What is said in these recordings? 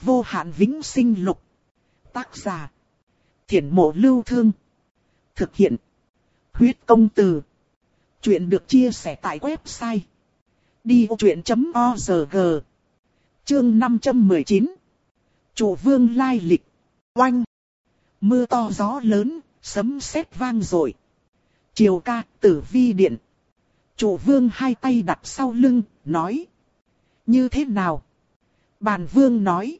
Vô hạn vĩnh sinh lục. Tác giả. Thiển mộ lưu thương. Thực hiện. Huyết công từ. Chuyện được chia sẻ tại website. Đi vô chuyện.org Chương 519 Chủ vương lai lịch. Oanh. Mưa to gió lớn, sấm sét vang rội. Chiều ca, tử vi điện. Chủ vương hai tay đặt sau lưng, nói. Như thế nào? Bàn vương nói.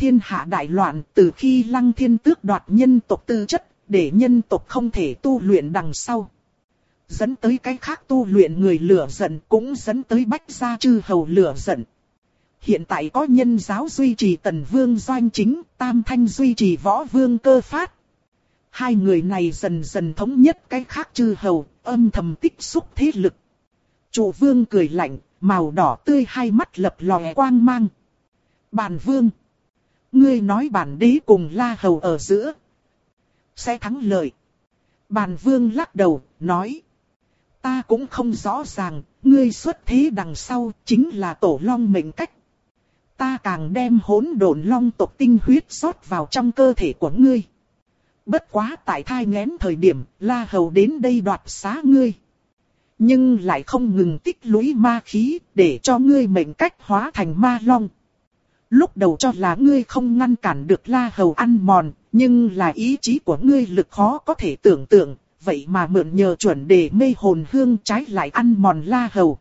Thiên hạ đại loạn từ khi lăng thiên tước đoạt nhân tộc tư chất, để nhân tộc không thể tu luyện đằng sau. Dẫn tới cái khác tu luyện người lửa giận cũng dẫn tới bách gia chư hầu lửa giận. Hiện tại có nhân giáo duy trì tần vương doanh chính, tam thanh duy trì võ vương cơ phát. Hai người này dần dần thống nhất cái khác chư hầu, âm thầm tích xúc thế lực. Chủ vương cười lạnh, màu đỏ tươi hai mắt lập lòe quang mang. bàn vương. Ngươi nói bản đế cùng la hầu ở giữa. Sẽ thắng lợi. Bản vương lắc đầu, nói. Ta cũng không rõ ràng, ngươi xuất thế đằng sau chính là tổ long mệnh cách. Ta càng đem hỗn độn long tộc tinh huyết rót vào trong cơ thể của ngươi. Bất quá tại thai ngén thời điểm, la hầu đến đây đoạt xá ngươi. Nhưng lại không ngừng tích lũy ma khí, để cho ngươi mệnh cách hóa thành ma long. Lúc đầu cho là ngươi không ngăn cản được la hầu ăn mòn, nhưng là ý chí của ngươi lực khó có thể tưởng tượng, vậy mà mượn nhờ chuẩn đề mê hồn hương trái lại ăn mòn la hầu.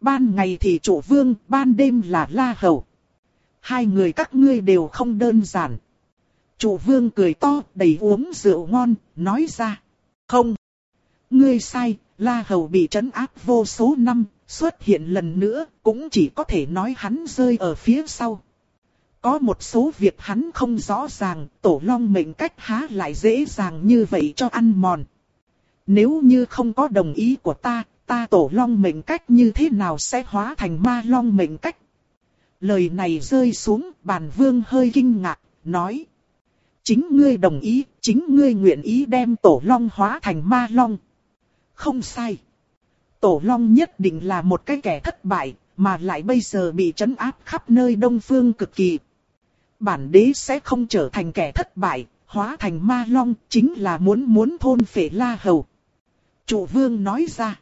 Ban ngày thì chủ vương, ban đêm là la hầu. Hai người các ngươi đều không đơn giản. Chủ vương cười to, đầy uống rượu ngon, nói ra. Không. Ngươi sai, la hầu bị trấn áp vô số năm, xuất hiện lần nữa, cũng chỉ có thể nói hắn rơi ở phía sau. Có một số việc hắn không rõ ràng, tổ long mệnh cách há lại dễ dàng như vậy cho ăn mòn. Nếu như không có đồng ý của ta, ta tổ long mệnh cách như thế nào sẽ hóa thành ma long mệnh cách? Lời này rơi xuống, bàn vương hơi kinh ngạc, nói. Chính ngươi đồng ý, chính ngươi nguyện ý đem tổ long hóa thành ma long. Không sai. Tổ long nhất định là một cái kẻ thất bại, mà lại bây giờ bị trấn áp khắp nơi đông phương cực kỳ. Bản đế sẽ không trở thành kẻ thất bại, hóa thành ma long, chính là muốn muốn thôn phệ la hầu. Chủ vương nói ra.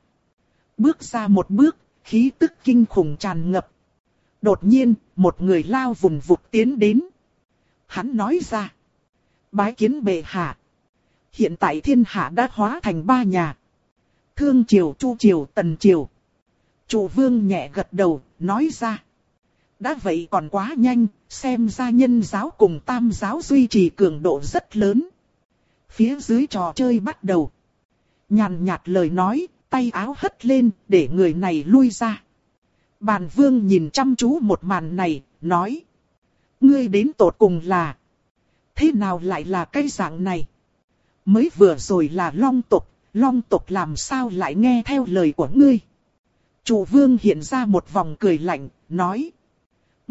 Bước ra một bước, khí tức kinh khủng tràn ngập. Đột nhiên, một người lao vùng vụt tiến đến. Hắn nói ra. Bái kiến bệ hạ. Hiện tại thiên hạ đã hóa thành ba nhà. Thương triều, chu triều, tần triều. Chủ vương nhẹ gật đầu, nói ra. Đã vậy còn quá nhanh, xem ra nhân giáo cùng tam giáo duy trì cường độ rất lớn. Phía dưới trò chơi bắt đầu. Nhàn nhạt lời nói, tay áo hất lên, để người này lui ra. Bàn vương nhìn chăm chú một màn này, nói. Ngươi đến tột cùng là. Thế nào lại là cái dạng này? Mới vừa rồi là long tục, long tục làm sao lại nghe theo lời của ngươi? Chủ vương hiện ra một vòng cười lạnh, nói.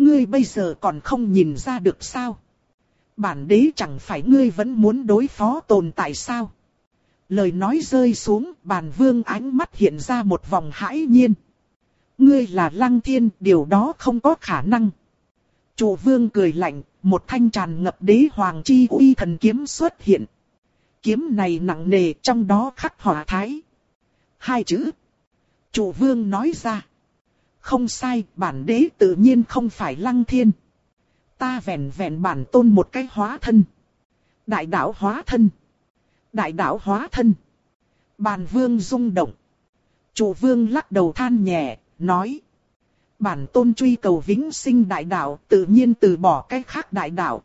Ngươi bây giờ còn không nhìn ra được sao? Bản đế chẳng phải ngươi vẫn muốn đối phó tồn tại sao? Lời nói rơi xuống, bàn vương ánh mắt hiện ra một vòng hãi nhiên. Ngươi là lăng thiên, điều đó không có khả năng. Chủ vương cười lạnh, một thanh tràn ngập đế hoàng chi uy thần kiếm xuất hiện. Kiếm này nặng nề trong đó khắc hỏa thái. Hai chữ. Chủ vương nói ra. Không sai, bản đế tự nhiên không phải lăng thiên. Ta vẹn vẹn bản tôn một cái hóa thân. Đại đạo hóa thân. Đại đạo hóa thân. Bàn vương rung động. Chủ vương lắc đầu than nhẹ, nói. Bản tôn truy cầu vĩnh sinh đại đạo, tự nhiên từ bỏ cái khác đại đạo.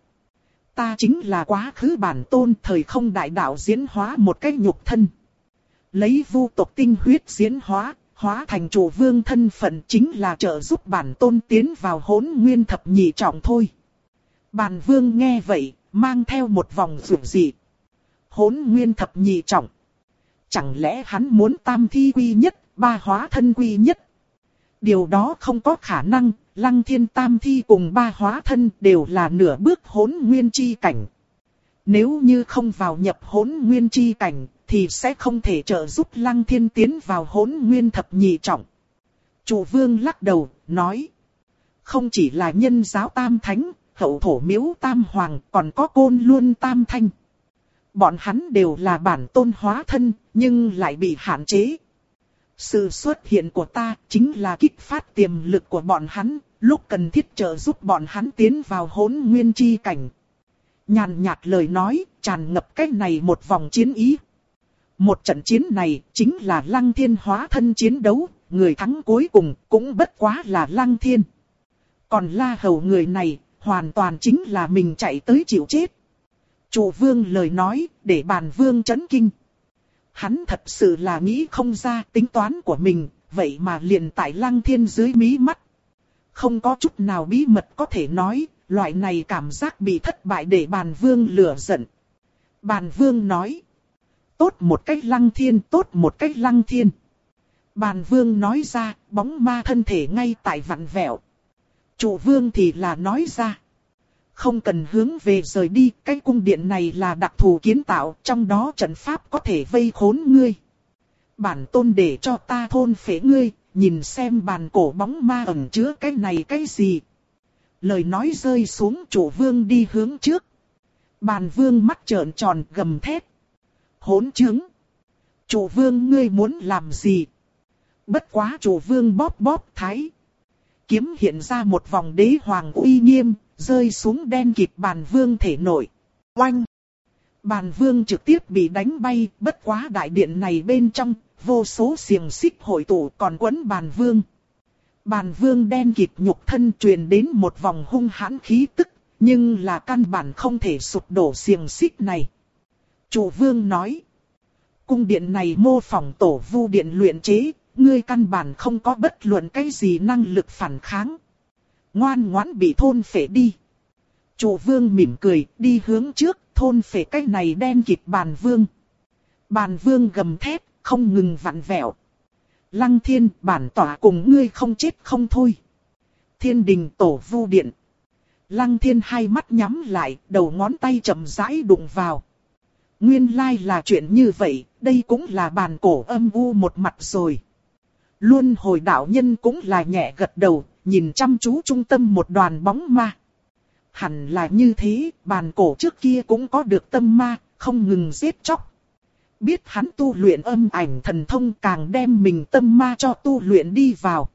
Ta chính là quá khứ bản tôn thời không đại đạo diễn hóa một cách nhục thân. Lấy vu tộc tinh huyết diễn hóa, hóa thành chủ vương thân phận chính là trợ giúp bản tôn tiến vào hỗn nguyên thập nhị trọng thôi. Bản vương nghe vậy, mang theo một vòng rủ dị. Hỗn nguyên thập nhị trọng. Chẳng lẽ hắn muốn tam thi quy nhất, ba hóa thân quy nhất? Điều đó không có khả năng, lăng thiên tam thi cùng ba hóa thân đều là nửa bước hỗn nguyên chi cảnh. Nếu như không vào nhập hỗn nguyên chi cảnh, thì sẽ không thể trợ giúp lăng thiên tiến vào hỗn nguyên thập nhị trọng. Chủ vương lắc đầu, nói. Không chỉ là nhân giáo tam thánh, hậu thổ miếu tam hoàng, còn có côn luôn tam thanh. Bọn hắn đều là bản tôn hóa thân, nhưng lại bị hạn chế. Sự xuất hiện của ta chính là kích phát tiềm lực của bọn hắn, lúc cần thiết trợ giúp bọn hắn tiến vào hỗn nguyên chi cảnh. Nhàn nhạt lời nói, tràn ngập cách này một vòng chiến ý. Một trận chiến này chính là lăng thiên hóa thân chiến đấu, người thắng cuối cùng cũng bất quá là lăng thiên. Còn la hầu người này, hoàn toàn chính là mình chạy tới chịu chết. Chủ vương lời nói, để bàn vương chấn kinh. Hắn thật sự là nghĩ không ra tính toán của mình, vậy mà liền tại lăng thiên dưới mí mắt. Không có chút nào bí mật có thể nói, loại này cảm giác bị thất bại để bàn vương lửa giận. Bàn vương nói, tốt một cách lăng thiên, tốt một cách lăng thiên. Bàn vương nói ra, bóng ma thân thể ngay tại vặn vẹo. Chủ vương thì là nói ra. Không cần hướng về rời đi, cái cung điện này là đặc thù kiến tạo, trong đó trận pháp có thể vây khốn ngươi. Bản tôn để cho ta thôn phế ngươi, nhìn xem bàn cổ bóng ma ẩn chứa cái này cái gì. Lời nói rơi xuống chủ vương đi hướng trước. Bàn vương mắt trợn tròn gầm thét. Hỗn chứng. Chủ vương ngươi muốn làm gì? Bất quá chủ vương bóp bóp thái. Kiếm hiện ra một vòng đế hoàng uy nghiêm, rơi xuống đen kịp bàn vương thể nội. Oanh! Bàn vương trực tiếp bị đánh bay, bất quá đại điện này bên trong, vô số xiềng xích hội tụ còn quấn bàn vương. Bàn vương đen kịp nhục thân truyền đến một vòng hung hãn khí tức, nhưng là căn bản không thể sụp đổ xiềng xích này. Chủ vương nói, cung điện này mô phỏng tổ vu điện luyện chế, ngươi căn bản không có bất luận cái gì năng lực phản kháng. Ngoan ngoãn bị thôn phệ đi. Chủ vương mỉm cười, đi hướng trước, thôn phệ cái này đen kịt bàn vương. Bàn vương gầm thép không ngừng vặn vẹo. Lăng thiên bản tỏa cùng ngươi không chết không thôi. Thiên đình tổ vu điện. Lăng thiên hai mắt nhắm lại, đầu ngón tay chậm rãi đụng vào. Nguyên lai là chuyện như vậy, đây cũng là bàn cổ âm u một mặt rồi. Luôn hồi đạo nhân cũng là nhẹ gật đầu, nhìn chăm chú trung tâm một đoàn bóng ma. Hẳn là như thế, bàn cổ trước kia cũng có được tâm ma, không ngừng giết chóc. Biết hắn tu luyện âm ảnh thần thông càng đem mình tâm ma cho tu luyện đi vào.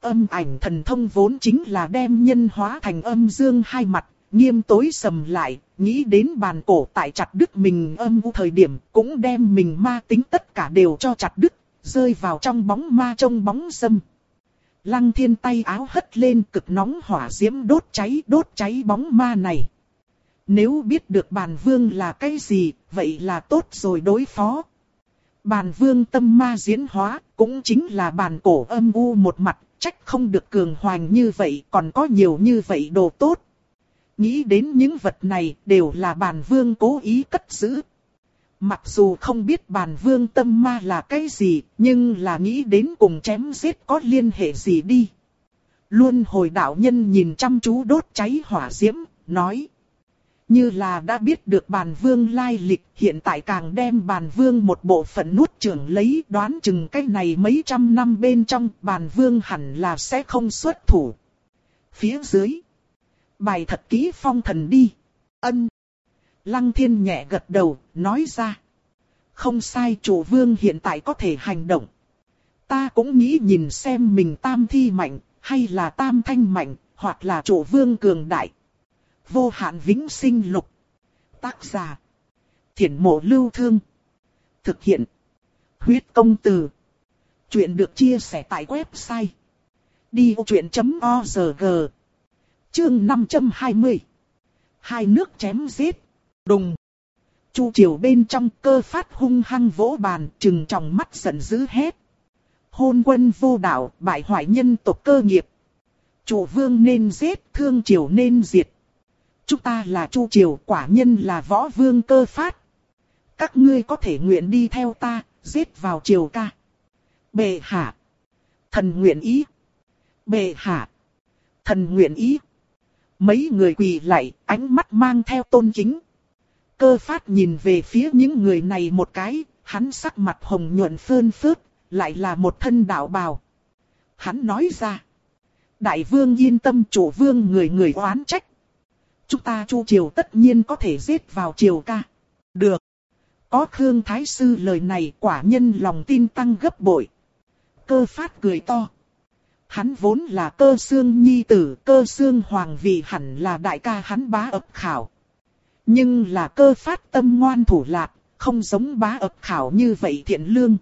Âm ảnh thần thông vốn chính là đem nhân hóa thành âm dương hai mặt, nghiêm tối sầm lại, nghĩ đến bàn cổ tại chặt đứt mình âm u thời điểm, cũng đem mình ma tính tất cả đều cho chặt đứt, rơi vào trong bóng ma trong bóng sâm. Lăng thiên tay áo hất lên cực nóng hỏa diễm đốt cháy đốt cháy bóng ma này. Nếu biết được bàn vương là cái gì, vậy là tốt rồi đối phó. Bàn vương tâm ma diễn hóa, cũng chính là bàn cổ âm u một mặt, trách không được cường hoành như vậy, còn có nhiều như vậy đồ tốt. Nghĩ đến những vật này đều là bàn vương cố ý cất giữ. Mặc dù không biết bàn vương tâm ma là cái gì, nhưng là nghĩ đến cùng chém giết có liên hệ gì đi. Luôn hồi đạo nhân nhìn chăm chú đốt cháy hỏa diễm, nói. Như là đã biết được bàn vương lai lịch, hiện tại càng đem bàn vương một bộ phận nuốt trưởng lấy đoán chừng cái này mấy trăm năm bên trong bàn vương hẳn là sẽ không xuất thủ. Phía dưới. Bài thật kỹ phong thần đi. Ân. Lăng thiên nhẹ gật đầu, nói ra. Không sai chủ vương hiện tại có thể hành động. Ta cũng nghĩ nhìn xem mình tam thi mạnh, hay là tam thanh mạnh, hoặc là chủ vương cường đại. Vô hạn vĩnh sinh lục. Tác giả. Thiển mộ lưu thương. Thực hiện. Huyết công từ. Chuyện được chia sẻ tại website. Đi vô chuyện.org Chương 520 Hai nước chém giết. Đùng. Chu triều bên trong cơ phát hung hăng vỗ bàn, trừng trong mắt giận dữ hét. Hôn quân vô đạo, bại hoại nhân tộc cơ nghiệp. Chủ vương nên giết, thương triều nên diệt. Chúng ta là Chu triều, quả nhân là võ vương cơ phát. Các ngươi có thể nguyện đi theo ta, giết vào triều ca. Bệ hạ. Thần nguyện ý. Bệ hạ. Thần nguyện ý. Mấy người quỳ lại, ánh mắt mang theo tôn kính. Cơ phát nhìn về phía những người này một cái, hắn sắc mặt hồng nhuận phơn phớt, lại là một thân đạo bào. Hắn nói ra. Đại vương yên tâm chủ vương người người oán trách. Chúng ta chu triều tất nhiên có thể giết vào triều ca. Được. Có Khương Thái Sư lời này quả nhân lòng tin tăng gấp bội. Cơ phát cười to. Hắn vốn là cơ xương nhi tử, cơ xương hoàng vị hẳn là đại ca hắn bá ập khảo. Nhưng là cơ phát tâm ngoan thủ lạc, không giống bá ập khảo như vậy thiện lương.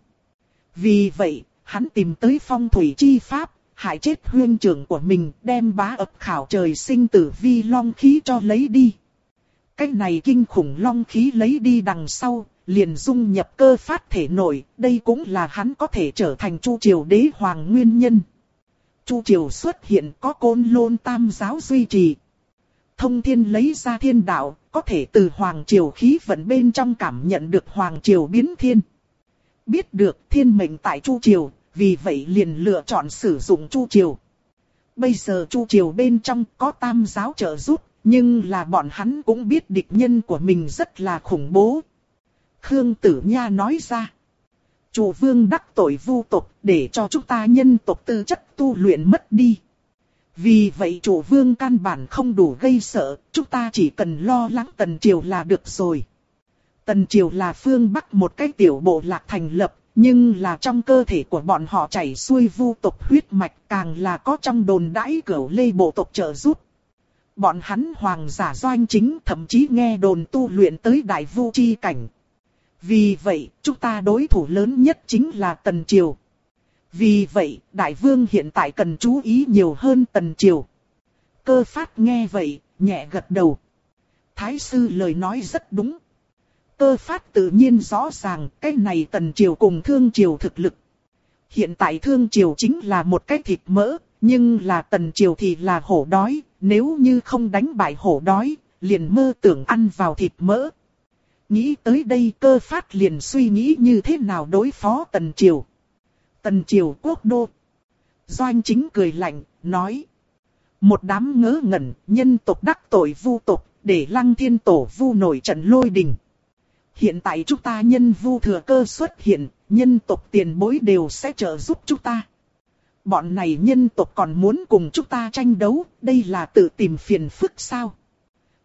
Vì vậy, hắn tìm tới phong thủy chi pháp, hại chết huyên trưởng của mình, đem bá ập khảo trời sinh tử vi long khí cho lấy đi. Cái này kinh khủng long khí lấy đi đằng sau, liền dung nhập cơ phát thể nổi, đây cũng là hắn có thể trở thành chu triều đế hoàng nguyên nhân. Chu triều xuất hiện có côn lôn tam giáo duy trì. Thông thiên lấy ra thiên đạo, có thể từ hoàng triều khí vận bên trong cảm nhận được hoàng triều biến thiên. Biết được thiên mệnh tại chu triều, vì vậy liền lựa chọn sử dụng chu triều. Bây giờ chu triều bên trong có tam giáo trợ giúp, nhưng là bọn hắn cũng biết địch nhân của mình rất là khủng bố. Khương Tử Nha nói ra. Chủ vương đắc tội vu tộc để cho chúng ta nhân tộc tư chất tu luyện mất đi. Vì vậy chủ vương căn bản không đủ gây sợ, chúng ta chỉ cần lo lắng Tần Triều là được rồi. Tần Triều là phương Bắc một cái tiểu bộ lạc thành lập, nhưng là trong cơ thể của bọn họ chảy xuôi vu tộc huyết mạch càng là có trong đồn đãi cửu lê bộ tộc trợ giúp. Bọn hắn hoàng giả doanh chính thậm chí nghe đồn tu luyện tới đại vu chi cảnh. Vì vậy, chúng ta đối thủ lớn nhất chính là Tần Triều. Vì vậy, Đại Vương hiện tại cần chú ý nhiều hơn Tần Triều. Cơ phát nghe vậy, nhẹ gật đầu. Thái sư lời nói rất đúng. Cơ phát tự nhiên rõ ràng cái này Tần Triều cùng Thương Triều thực lực. Hiện tại Thương Triều chính là một cái thịt mỡ, nhưng là Tần Triều thì là hổ đói, nếu như không đánh bại hổ đói, liền mơ tưởng ăn vào thịt mỡ. Nghĩ tới đây cơ phát liền suy nghĩ như thế nào đối phó Tần Triều. Tần Triều quốc đô. Doanh chính cười lạnh, nói. Một đám ngớ ngẩn, nhân tộc đắc tội vu tộc, để lăng thiên tổ vu nổi trận lôi đình. Hiện tại chúng ta nhân vu thừa cơ xuất hiện, nhân tộc tiền bối đều sẽ trợ giúp chúng ta. Bọn này nhân tộc còn muốn cùng chúng ta tranh đấu, đây là tự tìm phiền phức sao?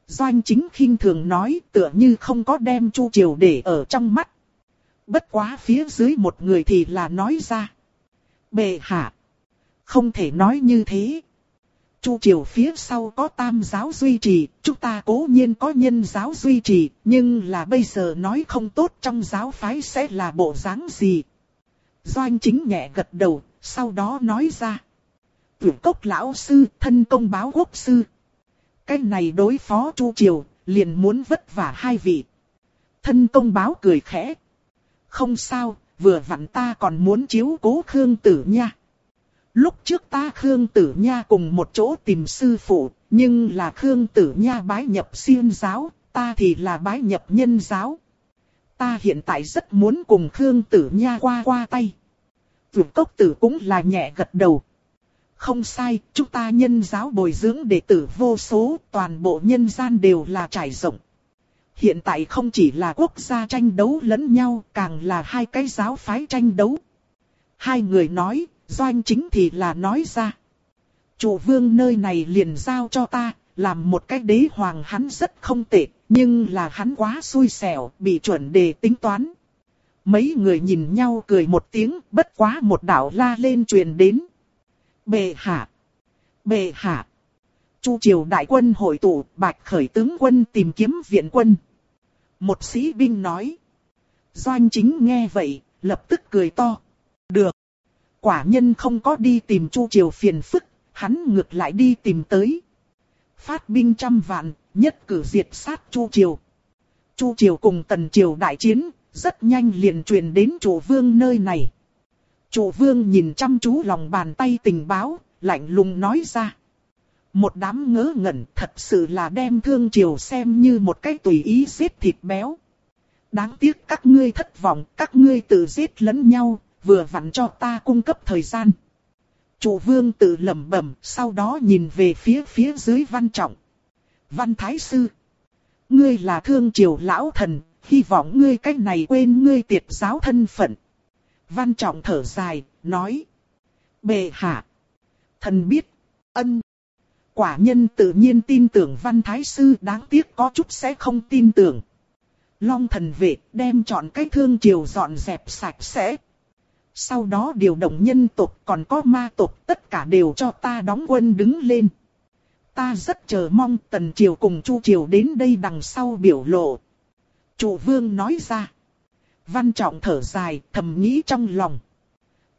Doanh chính khinh thường nói tựa như không có đem Chu Triều để ở trong mắt. Bất quá phía dưới một người thì là nói ra. Bệ hạ. Không thể nói như thế. Chu Triều phía sau có tam giáo duy trì, chúng ta cố nhiên có nhân giáo duy trì, nhưng là bây giờ nói không tốt trong giáo phái sẽ là bộ dáng gì. Doanh chính nhẹ gật đầu, sau đó nói ra. Tưởng cốc lão sư, thân công báo quốc sư. Cái này đối phó Chu Triều, liền muốn vất vả hai vị. Thân công báo cười khẽ. Không sao, vừa vặn ta còn muốn chiếu cố Khương Tử Nha. Lúc trước ta Khương Tử Nha cùng một chỗ tìm sư phụ, nhưng là Khương Tử Nha bái nhập siêng giáo, ta thì là bái nhập nhân giáo. Ta hiện tại rất muốn cùng Khương Tử Nha qua qua tay. Vượt cốc tử cũng là nhẹ gật đầu. Không sai, chúng ta nhân giáo bồi dưỡng đệ tử vô số, toàn bộ nhân gian đều là trải rộng. Hiện tại không chỉ là quốc gia tranh đấu lẫn nhau, càng là hai cái giáo phái tranh đấu. Hai người nói, doanh chính thì là nói ra. Chủ vương nơi này liền giao cho ta, làm một cái đế hoàng hắn rất không tệ, nhưng là hắn quá xui xẻo, bị chuẩn đề tính toán. Mấy người nhìn nhau cười một tiếng, bất quá một đạo la lên truyền đến. Bệ hạ! Bệ hạ! Chu triều đại quân hội tụ, bạch khởi tướng quân tìm kiếm viện quân. Một sĩ binh nói. Doanh chính nghe vậy, lập tức cười to. Được. Quả nhân không có đi tìm chu triều phiền phức, hắn ngược lại đi tìm tới. Phát binh trăm vạn, nhất cử diệt sát chu triều. Chu triều cùng tần triều đại chiến, rất nhanh liền truyền đến chủ vương nơi này. Chủ vương nhìn chăm chú lòng bàn tay tình báo, lạnh lùng nói ra. Một đám ngớ ngẩn thật sự là đem thương triều xem như một cái tùy ý giết thịt béo. Đáng tiếc các ngươi thất vọng, các ngươi tự giết lẫn nhau, vừa vặn cho ta cung cấp thời gian. Chủ vương tự lẩm bẩm, sau đó nhìn về phía phía dưới văn trọng. Văn thái sư. Ngươi là thương triều lão thần, hy vọng ngươi cách này quên ngươi tiệt giáo thân phận. Văn trọng thở dài, nói. Bệ hạ. Thần biết. Ân. quả nhân tự nhiên tin tưởng văn thái sư đáng tiếc có chút sẽ không tin tưởng. Long thần vệ đem chọn cái thương triều dọn dẹp sạch sẽ. Sau đó điều động nhân tộc còn có ma tộc tất cả đều cho ta đóng quân đứng lên. Ta rất chờ mong tần triều cùng chu triều đến đây đằng sau biểu lộ. Chủ vương nói ra. Văn trọng thở dài thầm nghĩ trong lòng.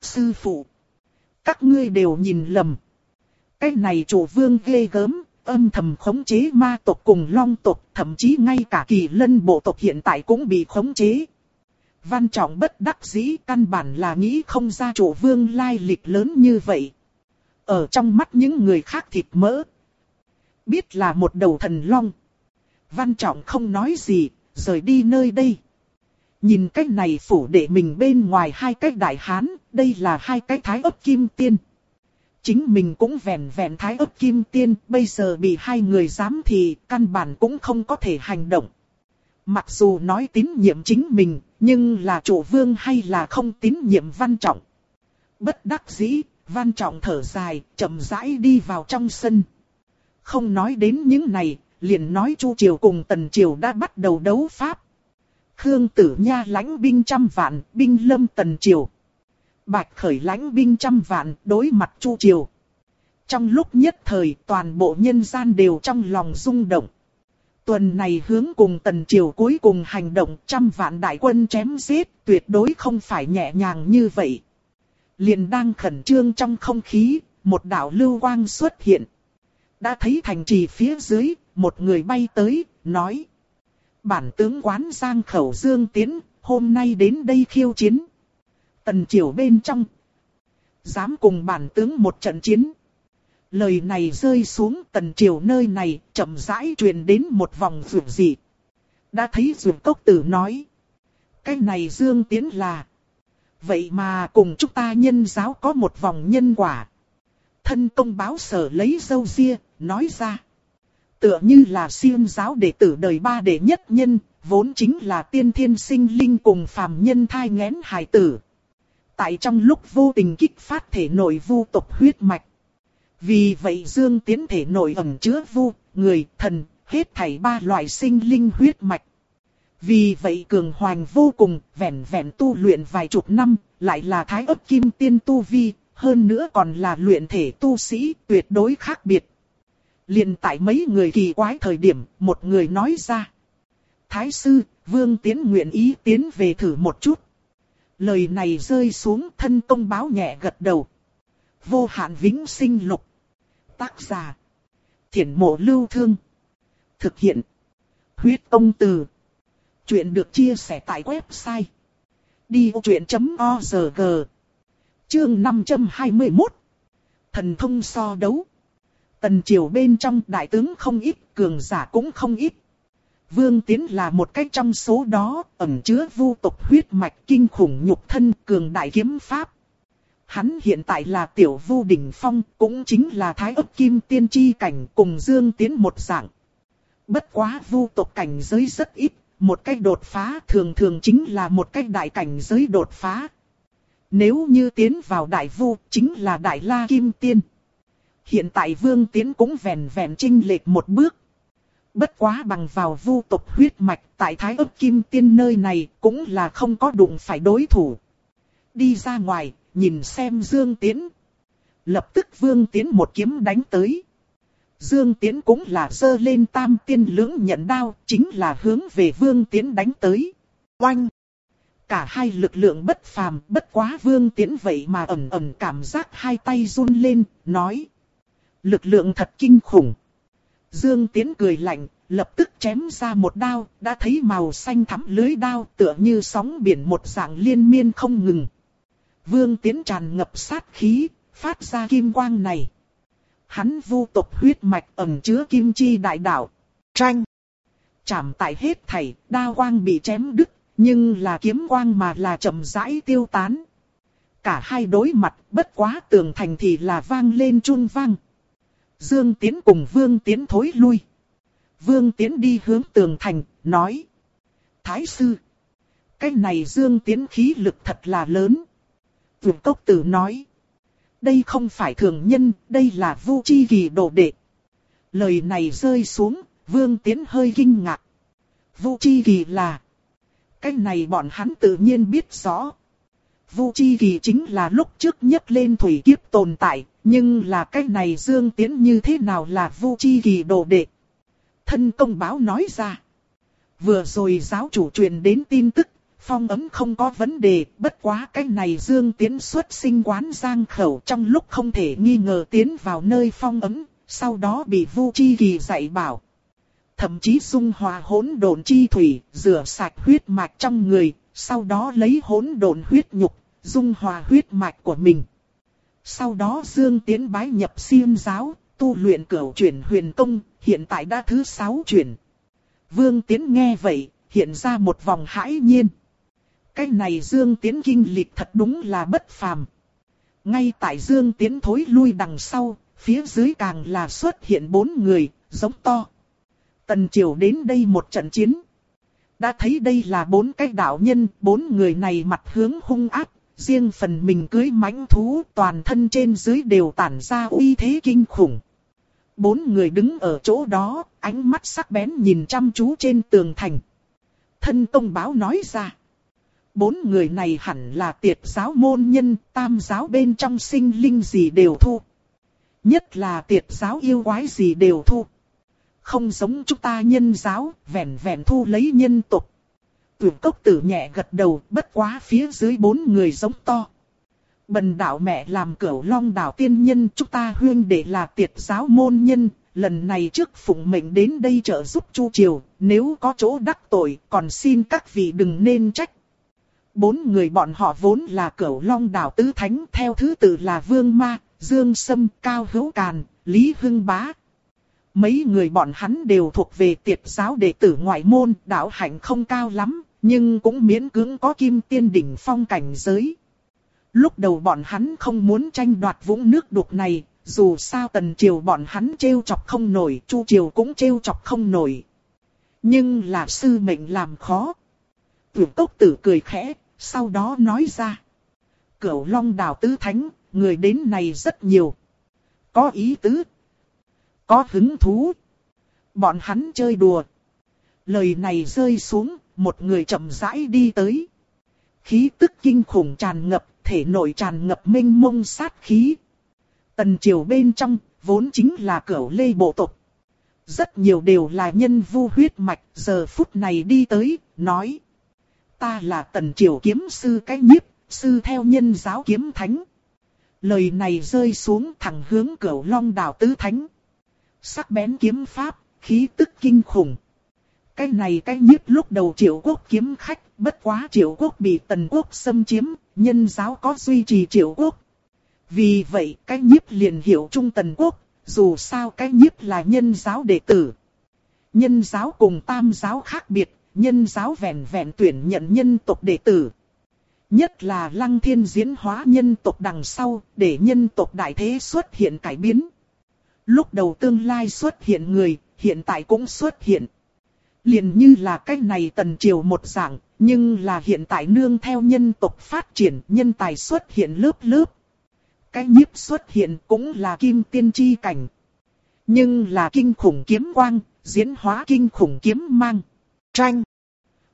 Sư phụ. Các ngươi đều nhìn lầm. Cái này chủ vương ghê gớm, âm thầm khống chế ma tộc cùng long tộc, thậm chí ngay cả kỳ lân bộ tộc hiện tại cũng bị khống chế. Văn trọng bất đắc dĩ căn bản là nghĩ không ra chủ vương lai lịch lớn như vậy. Ở trong mắt những người khác thịt mỡ. Biết là một đầu thần long. Văn trọng không nói gì, rời đi nơi đây. Nhìn cách này phủ đệ mình bên ngoài hai cái đại hán, đây là hai cái thái ấp kim tiên. Chính mình cũng vẹn vẹn thái ấp kim tiên, bây giờ bị hai người dám thì căn bản cũng không có thể hành động. Mặc dù nói tín nhiệm chính mình, nhưng là chủ vương hay là không tín nhiệm văn trọng. Bất đắc dĩ, văn trọng thở dài, chậm rãi đi vào trong sân. Không nói đến những này, liền nói Chu Triều cùng Tần Triều đã bắt đầu đấu pháp. Khương Tử Nha lãnh binh trăm vạn, binh lâm Tần Triều. Bạch khởi lãnh binh trăm vạn, đối mặt Chu Triều. Trong lúc nhất thời, toàn bộ nhân gian đều trong lòng rung động. Tuần này hướng cùng Tần Triều cuối cùng hành động trăm vạn đại quân chém giết, tuyệt đối không phải nhẹ nhàng như vậy. Liền đang khẩn trương trong không khí, một đạo lưu quang xuất hiện. Đã thấy thành trì phía dưới, một người bay tới, nói. Bản tướng quán Giang Khẩu Dương Tiến, hôm nay đến đây khiêu chiến. Tần triều bên trong. Dám cùng bản tướng một trận chiến. Lời này rơi xuống tần triều nơi này, chậm rãi truyền đến một vòng vượt dị. Đã thấy dược cốc tử nói. Cái này Dương Tiến là. Vậy mà cùng chúng ta nhân giáo có một vòng nhân quả. Thân công báo sở lấy dâu ria, nói ra. Tựa như là siêng giáo đệ tử đời ba đệ nhất nhân, vốn chính là tiên thiên sinh linh cùng phàm nhân thai nghén hài tử. Tại trong lúc vô tình kích phát thể nội vu tộc huyết mạch. Vì vậy dương tiến thể nội ẩn chứa vu, người, thần, hết thảy ba loại sinh linh huyết mạch. Vì vậy cường hoành vô cùng, vẹn vẹn tu luyện vài chục năm, lại là thái ấp kim tiên tu vi, hơn nữa còn là luyện thể tu sĩ, tuyệt đối khác biệt liền tại mấy người kỳ quái thời điểm, một người nói ra. Thái sư, vương tiến nguyện ý tiến về thử một chút. Lời này rơi xuống thân công báo nhẹ gật đầu. Vô hạn vĩnh sinh lục. Tác giả. Thiển mộ lưu thương. Thực hiện. Huyết công từ. Chuyện được chia sẻ tại website. Đi vô chuyện.org Chương 521 Thần thông so đấu Tần triều bên trong đại tướng không ít, cường giả cũng không ít. Vương Tiến là một cách trong số đó, ẩn chứa vu tộc huyết mạch kinh khủng nhục thân cường đại kiếm pháp. Hắn hiện tại là tiểu vu đỉnh phong, cũng chính là thái ấp kim tiên tri cảnh cùng Dương Tiến một dạng. Bất quá vu tộc cảnh giới rất ít, một cách đột phá thường thường chính là một cách đại cảnh giới đột phá. Nếu như tiến vào đại vu, chính là đại la kim tiên. Hiện tại vương tiến cũng vẹn vẹn trinh lệch một bước. Bất quá bằng vào vu tộc huyết mạch tại thái ấp kim tiên nơi này cũng là không có đụng phải đối thủ. Đi ra ngoài, nhìn xem Dương Tiến. Lập tức Vương Tiến một kiếm đánh tới. Dương Tiến cũng là dơ lên tam tiên lưỡng nhận đao, chính là hướng về Vương Tiến đánh tới. Oanh! Cả hai lực lượng bất phàm, bất quá Vương Tiến vậy mà ẩm ẩm cảm giác hai tay run lên, nói. Lực lượng thật kinh khủng. Dương Tiến cười lạnh, lập tức chém ra một đao, đã thấy màu xanh thắm lưới đao tựa như sóng biển một dạng liên miên không ngừng. Vương Tiến tràn ngập sát khí, phát ra kim quang này. Hắn vu tộc huyết mạch ẩn chứa kim chi đại đạo. Tranh. Chảm tại hết thảy, đao quang bị chém đứt, nhưng là kiếm quang mà là chậm rãi tiêu tán. Cả hai đối mặt, bất quá tường thành thì là vang lên chun vang. Dương Tiến cùng Vương Tiến thối lui. Vương Tiến đi hướng tường thành, nói. Thái sư. Cái này Dương Tiến khí lực thật là lớn. Vượt cốc tử nói. Đây không phải thường nhân, đây là vu chi kỳ đồ đệ. Lời này rơi xuống, Vương Tiến hơi kinh ngạc. Vu Chi Kỳ là... Cái này bọn hắn tự nhiên biết rõ. Vu Chi Kỳ chính là lúc trước nhất lên thủy kiếp tồn tại, nhưng là cái này Dương Tiến như thế nào là Vu Chi Kỳ đồ đệ. Thân công báo nói ra. Vừa rồi giáo chủ truyền đến tin tức, phong ấm không có vấn đề, bất quá cái này Dương Tiến xuất sinh quán giang khẩu trong lúc không thể nghi ngờ tiến vào nơi phong ấm, sau đó bị Vu Chi Kỳ dạy bảo. Thậm chí dung hòa hỗn độn chi thủy, rửa sạch huyết mạch trong người, sau đó lấy hỗn độn huyết nhục, dung hòa huyết mạch của mình. Sau đó Dương Tiến bái nhập siêm giáo, tu luyện cửu chuyển huyền công, hiện tại đã thứ sáu chuyển. Vương Tiến nghe vậy, hiện ra một vòng hãi nhiên. Cái này Dương Tiến kinh lịch thật đúng là bất phàm. Ngay tại Dương Tiến thối lui đằng sau, phía dưới càng là xuất hiện bốn người, giống to. Tần Triều đến đây một trận chiến. Đã thấy đây là bốn cái đạo nhân, bốn người này mặt hướng hung ác, riêng phần mình cưới mãnh thú, toàn thân trên dưới đều tản ra uy thế kinh khủng. Bốn người đứng ở chỗ đó, ánh mắt sắc bén nhìn chăm chú trên tường thành. Thân công báo nói ra. Bốn người này hẳn là tiệt giáo môn nhân, tam giáo bên trong sinh linh gì đều thu. Nhất là tiệt giáo yêu quái gì đều thu. Không giống chúng ta nhân giáo, vẹn vẹn thu lấy nhân tục. Tuyển cốc tử nhẹ gật đầu, bất quá phía dưới bốn người giống to. Bần đạo mẹ làm cửu long đảo tiên nhân chúng ta huyên để là tiệt giáo môn nhân, lần này trước phụng mệnh đến đây trợ giúp Chu Triều, nếu có chỗ đắc tội còn xin các vị đừng nên trách. Bốn người bọn họ vốn là cửu long đảo tứ thánh theo thứ tự là Vương Ma, Dương Sâm, Cao Hữu Càn, Lý Hưng Bá. Mấy người bọn hắn đều thuộc về tiệt giáo đệ tử ngoại môn, đạo hạnh không cao lắm, nhưng cũng miễn cưỡng có kim tiên đỉnh phong cảnh giới. Lúc đầu bọn hắn không muốn tranh đoạt vũng nước đục này, dù sao tần triều bọn hắn trêu chọc không nổi, chu triều cũng trêu chọc không nổi. Nhưng là sư mệnh làm khó. Tưởng cốc tử cười khẽ, sau đó nói ra. Cửu long đảo tứ thánh, người đến này rất nhiều. Có ý tứ. Có hứng thú. Bọn hắn chơi đùa. Lời này rơi xuống, một người chậm rãi đi tới. Khí tức kinh khủng tràn ngập, thể nội tràn ngập minh mông sát khí. Tần triều bên trong, vốn chính là cửu lê bộ tộc. Rất nhiều đều là nhân vu huyết mạch, giờ phút này đi tới, nói. Ta là tần triều kiếm sư cái nhiếp, sư theo nhân giáo kiếm thánh. Lời này rơi xuống thẳng hướng cửu long đảo tứ thánh. Sắc bén kiếm pháp, khí tức kinh khủng. Cái này cái nhiếp lúc đầu triệu quốc kiếm khách, bất quá triệu quốc bị tần quốc xâm chiếm, nhân giáo có duy trì triệu quốc. Vì vậy cái nhiếp liền hiểu trung tần quốc, dù sao cái nhiếp là nhân giáo đệ tử. Nhân giáo cùng tam giáo khác biệt, nhân giáo vẹn vẹn tuyển nhận nhân tộc đệ tử. Nhất là lăng thiên diễn hóa nhân tộc đằng sau, để nhân tộc đại thế xuất hiện cải biến. Lúc đầu tương lai xuất hiện người, hiện tại cũng xuất hiện. Liền như là cách này tần triều một dạng, nhưng là hiện tại nương theo nhân tộc phát triển, nhân tài xuất hiện lớp lớp. Cái nhiếp xuất hiện cũng là kim tiên chi cảnh. Nhưng là kinh khủng kiếm quang, diễn hóa kinh khủng kiếm mang. Tranh.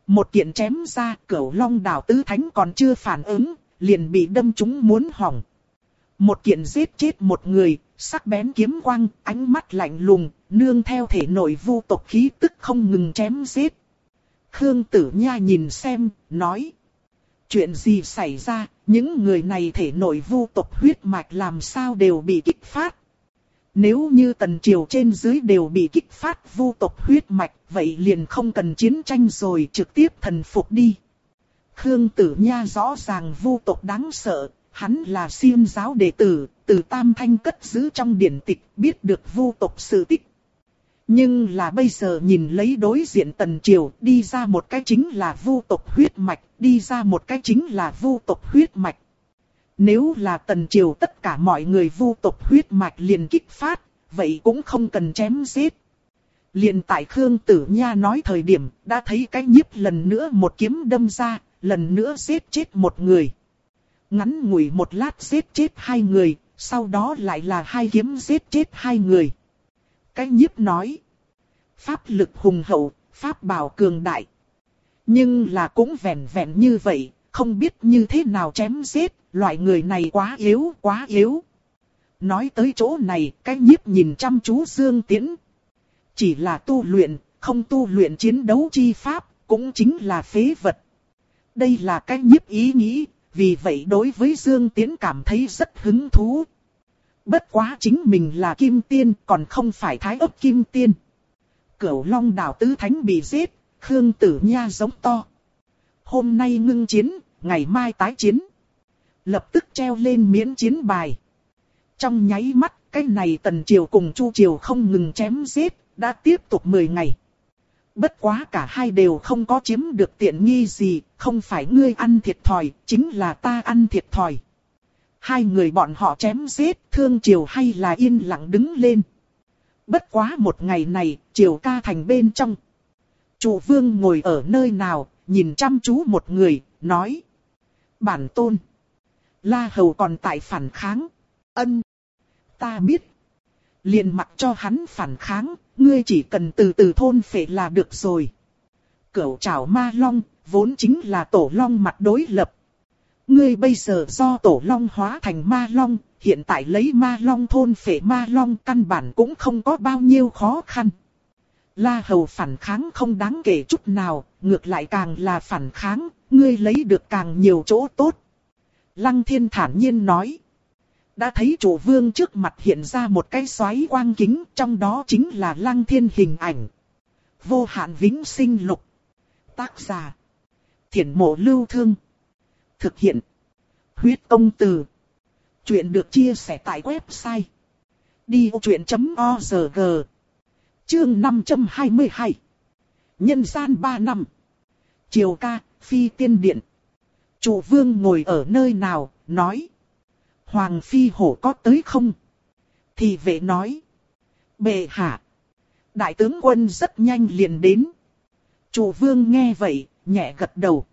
Một kiện chém ra, cửu long đảo tứ thánh còn chưa phản ứng, liền bị đâm trúng muốn hỏng. Một kiện giết chết một người, sắc bén kiếm quang, ánh mắt lạnh lùng, nương theo thể nội vu tộc khí tức không ngừng chém giết. Khương Tử Nha nhìn xem, nói. Chuyện gì xảy ra, những người này thể nội vu tộc huyết mạch làm sao đều bị kích phát. Nếu như tần triều trên dưới đều bị kích phát vu tộc huyết mạch, vậy liền không cần chiến tranh rồi trực tiếp thần phục đi. Khương Tử Nha rõ ràng vu tộc đáng sợ, hắn là siêm giáo đệ tử, từ Tam Thanh cất giữ trong điển tịch biết được vu tộc sự tích. Nhưng là bây giờ nhìn lấy đối diện tần triều đi ra một cái chính là vu tộc huyết mạch, đi ra một cái chính là vu tộc huyết mạch. Nếu là tần triều tất cả mọi người vu tộc huyết mạch liền kích phát, vậy cũng không cần chém giết. Liền tại Khương Tử Nha nói thời điểm, đã thấy cái nhiếp lần nữa một kiếm đâm ra, lần nữa giết chết một người. Ngắn ngủi một lát giết chết hai người, sau đó lại là hai kiếm giết chết hai người. Cái nhiếp nói. Pháp lực hùng hậu, pháp bảo cường đại. Nhưng là cũng vẹn vẹn như vậy, không biết như thế nào chém giết, loại người này quá yếu, quá yếu. Nói tới chỗ này, cái nhiếp nhìn chăm chú Dương Tiễn. Chỉ là tu luyện, không tu luyện chiến đấu chi pháp, cũng chính là phế vật. Đây là cái nhiếp ý nghĩ, vì vậy đối với Dương tiến cảm thấy rất hứng thú. Bất quá chính mình là kim tiên, còn không phải thái ấp kim tiên. Cửu long đảo tứ thánh bị giết, Khương Tử Nha giống to. Hôm nay ngưng chiến, ngày mai tái chiến. Lập tức treo lên miễn chiến bài. Trong nháy mắt, cái này Tần Triều cùng Chu Triều không ngừng chém giết, đã tiếp tục 10 ngày. Bất quá cả hai đều không có chiếm được tiện nghi gì, không phải ngươi ăn thiệt thòi, chính là ta ăn thiệt thòi. Hai người bọn họ chém giết, thương Triều hay là yên lặng đứng lên. Bất quá một ngày này, Triều ca thành bên trong. Chủ vương ngồi ở nơi nào, nhìn chăm chú một người, nói. Bản tôn. La Hầu còn tại phản kháng. Ân. Ta biết liền mặc cho hắn phản kháng, ngươi chỉ cần từ từ thôn phệ là được rồi. Cửu trảo ma long, vốn chính là tổ long mặt đối lập. Ngươi bây giờ do tổ long hóa thành ma long, hiện tại lấy ma long thôn phệ ma long căn bản cũng không có bao nhiêu khó khăn. La hầu phản kháng không đáng kể chút nào, ngược lại càng là phản kháng, ngươi lấy được càng nhiều chỗ tốt. Lăng thiên thản nhiên nói. Đã thấy chủ vương trước mặt hiện ra một cái xoáy quang kính, trong đó chính là lăng thiên hình ảnh. Vô hạn vĩnh sinh lục. Tác giả. Thiển mộ lưu thương. Thực hiện. Huyết công từ. Chuyện được chia sẻ tại website. Đi vô chuyện.org Chương 522 Nhân gian 3 năm Triều ca, phi tiên điện Chủ vương ngồi ở nơi nào, nói Hoàng phi hổ có tới không? Thì vệ nói. Bệ hạ. Đại tướng quân rất nhanh liền đến. Chủ vương nghe vậy, nhẹ gật đầu.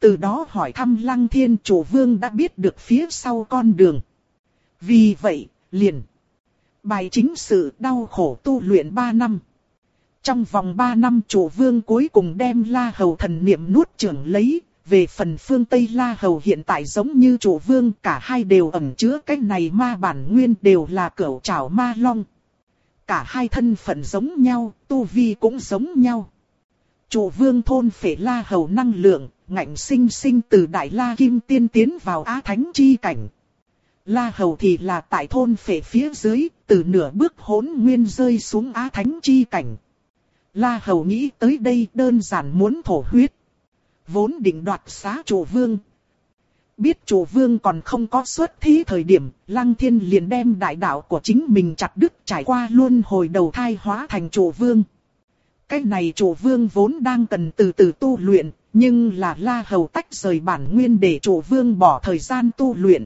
Từ đó hỏi thăm lăng thiên chủ vương đã biết được phía sau con đường. Vì vậy, liền. Bài chính sự đau khổ tu luyện 3 năm. Trong vòng 3 năm chủ vương cuối cùng đem La Hầu thần niệm nuốt trưởng lấy, về phần phương Tây La Hầu hiện tại giống như chủ vương cả hai đều ẩn chứa cái này ma bản nguyên đều là cửu trảo ma long. Cả hai thân phận giống nhau, tu vi cũng giống nhau. Chủ vương thôn phệ La Hầu năng lượng, ngạnh sinh sinh từ Đại La Kim Tiên tiến vào Á Thánh Chi Cảnh, La Hầu thì là tại thôn phệ phía dưới, từ nửa bước hỗn nguyên rơi xuống á thánh chi cảnh. La Hầu nghĩ tới đây đơn giản muốn thổ huyết. Vốn định đoạt xá chủ vương. Biết chủ vương còn không có xuất thí thời điểm, Lăng Thiên liền đem đại đạo của chính mình chặt đứt trải qua luôn hồi đầu thai hóa thành chủ vương. Cái này chủ vương vốn đang cần từ từ tu luyện, nhưng là La Hầu tách rời bản nguyên để chủ vương bỏ thời gian tu luyện.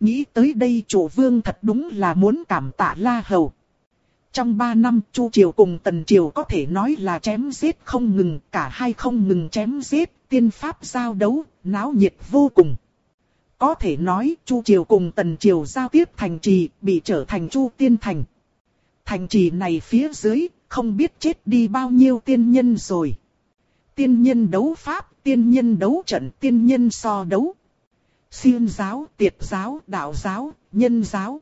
Nghĩ tới đây chủ vương thật đúng là muốn cảm tạ La Hầu. Trong 3 năm Chu Triều cùng Tần Triều có thể nói là chém giết không ngừng, cả hai không ngừng chém giết, tiên pháp giao đấu, náo nhiệt vô cùng. Có thể nói Chu Triều cùng Tần Triều giao tiếp thành trì, bị trở thành Chu Tiên Thành. Thành trì này phía dưới, không biết chết đi bao nhiêu tiên nhân rồi. Tiên nhân đấu pháp, tiên nhân đấu trận, tiên nhân so đấu. Xuyên giáo, tiệt giáo, đạo giáo, nhân giáo.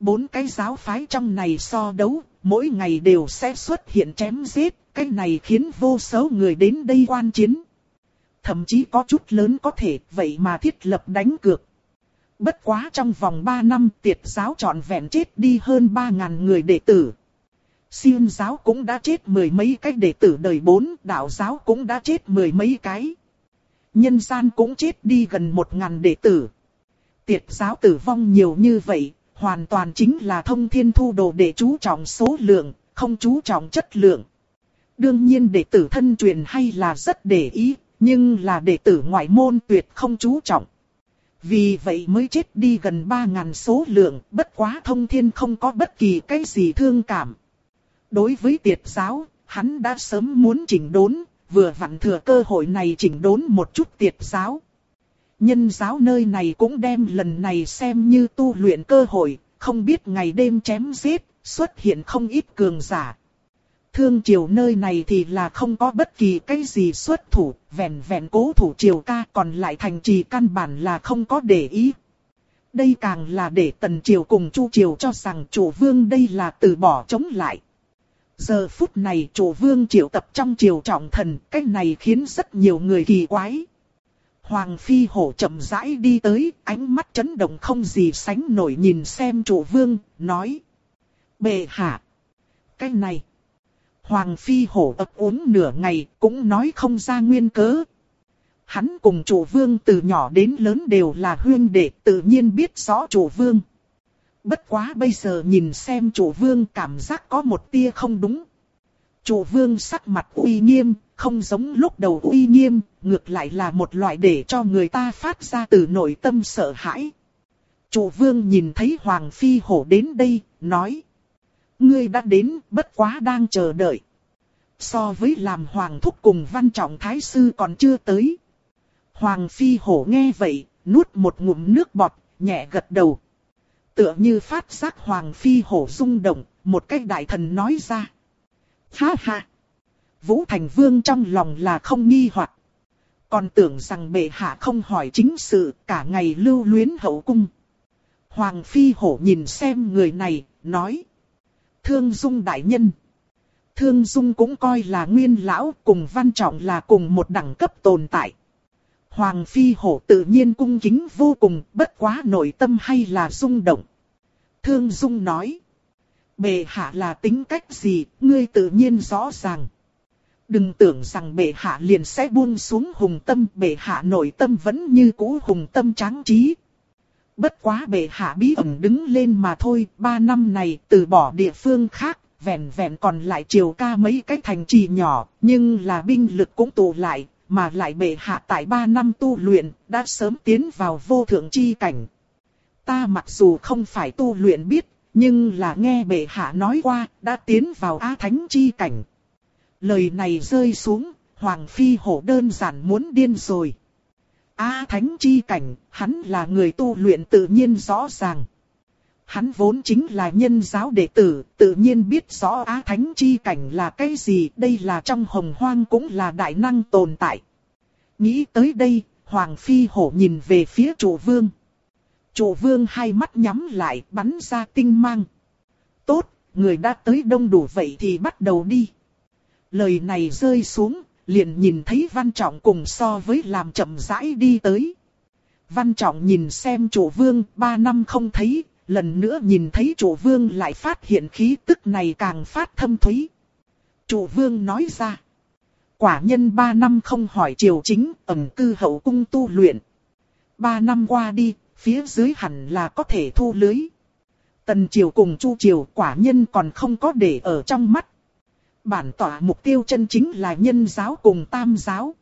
Bốn cái giáo phái trong này so đấu, mỗi ngày đều sẽ xuất hiện chém giết, cái này khiến vô số người đến đây quan chiến. Thậm chí có chút lớn có thể, vậy mà thiết lập đánh cược. Bất quá trong vòng 3 năm tiệt giáo trọn vẹn chết đi hơn 3.000 người đệ tử. siêm giáo cũng đã chết mười mấy cái đệ tử đời bốn, đạo giáo cũng đã chết mười mấy cái nhân gian cũng chết đi gần một ngàn đệ tử. Tiệt giáo tử vong nhiều như vậy, hoàn toàn chính là thông thiên thu đồ để chú trọng số lượng, không chú trọng chất lượng. Đương nhiên đệ tử thân truyền hay là rất để ý, nhưng là đệ tử ngoại môn tuyệt không chú trọng. Vì vậy mới chết đi gần 3.000 số lượng, bất quá thông thiên không có bất kỳ cái gì thương cảm. Đối với tiệt giáo, hắn đã sớm muốn chỉnh đốn, vừa vặn thừa cơ hội này chỉnh đốn một chút tiệt giáo. Nhân giáo nơi này cũng đem lần này xem như tu luyện cơ hội, không biết ngày đêm chém giết, xuất hiện không ít cường giả. Thương triều nơi này thì là không có bất kỳ cái gì xuất thủ, vẹn vẹn cố thủ triều ca còn lại thành trì căn bản là không có để ý. Đây càng là để tần triều cùng chu triều cho rằng chủ vương đây là từ bỏ chống lại. Giờ phút này chủ vương triệu tập trong triều trọng thần, cách này khiến rất nhiều người kỳ quái. Hoàng phi hổ chậm rãi đi tới, ánh mắt chấn động không gì sánh nổi nhìn xem chủ vương, nói. Bệ hạ. Cái này. Hoàng phi hổ ập uống nửa ngày, cũng nói không ra nguyên cớ. Hắn cùng chủ vương từ nhỏ đến lớn đều là huyên đệ, tự nhiên biết rõ chủ vương. Bất quá bây giờ nhìn xem chủ vương cảm giác có một tia không đúng. Chủ vương sắc mặt uy nghiêm, không giống lúc đầu uy nghiêm, ngược lại là một loại để cho người ta phát ra từ nội tâm sợ hãi. Chủ vương nhìn thấy Hoàng Phi Hổ đến đây, nói. Ngươi đã đến, bất quá đang chờ đợi. So với làm Hoàng Thúc cùng Văn Trọng Thái Sư còn chưa tới. Hoàng Phi Hổ nghe vậy, nuốt một ngụm nước bọt, nhẹ gật đầu. Tựa như phát giác Hoàng Phi Hổ rung động, một cách đại thần nói ra. Ha ha! Vũ Thành Vương trong lòng là không nghi hoặc Còn tưởng rằng bệ hạ không hỏi chính sự, cả ngày lưu luyến hậu cung. Hoàng Phi Hổ nhìn xem người này, nói. Thương Dung Đại Nhân. Thương Dung cũng coi là nguyên lão, cùng văn trọng là cùng một đẳng cấp tồn tại. Hoàng Phi Hổ tự nhiên cung kính vô cùng, bất quá nội tâm hay là rung động. Thương Dung nói. Bệ hạ là tính cách gì, ngươi tự nhiên rõ ràng. Đừng tưởng rằng bệ hạ liền sẽ buông xuống hùng tâm, bệ hạ nội tâm vẫn như cũ hùng tâm tráng trí. Bất quá bệ hạ bí ẩn đứng lên mà thôi, ba năm này từ bỏ địa phương khác, vẹn vẹn còn lại triều ca mấy cái thành trì nhỏ, nhưng là binh lực cũng tụ lại, mà lại bệ hạ tại ba năm tu luyện, đã sớm tiến vào vô thượng chi cảnh. Ta mặc dù không phải tu luyện biết, nhưng là nghe bệ hạ nói qua, đã tiến vào Á Thánh chi cảnh. Lời này rơi xuống, Hoàng Phi hổ đơn giản muốn điên rồi. Á Thánh chi cảnh, hắn là người tu luyện tự nhiên rõ ràng. Hắn vốn chính là nhân giáo đệ tử, tự nhiên biết rõ Á Thánh chi cảnh là cái gì, đây là trong hồng hoang cũng là đại năng tồn tại. Nghĩ tới đây, Hoàng Phi hổ nhìn về phía chủ vương. Chủ vương hai mắt nhắm lại bắn ra tinh mang. Tốt, người đã tới đông đủ vậy thì bắt đầu đi. Lời này rơi xuống, liền nhìn thấy Văn Trọng cùng so với làm chậm rãi đi tới. Văn Trọng nhìn xem chủ vương, ba năm không thấy, lần nữa nhìn thấy chủ vương lại phát hiện khí tức này càng phát thâm thúy. Chủ vương nói ra, quả nhân ba năm không hỏi triều chính, ẩn cư hậu cung tu luyện. Ba năm qua đi, phía dưới hẳn là có thể thu lưới. Tần triều cùng chu triều quả nhân còn không có để ở trong mắt. Bản tỏa mục tiêu chân chính là nhân giáo cùng tam giáo.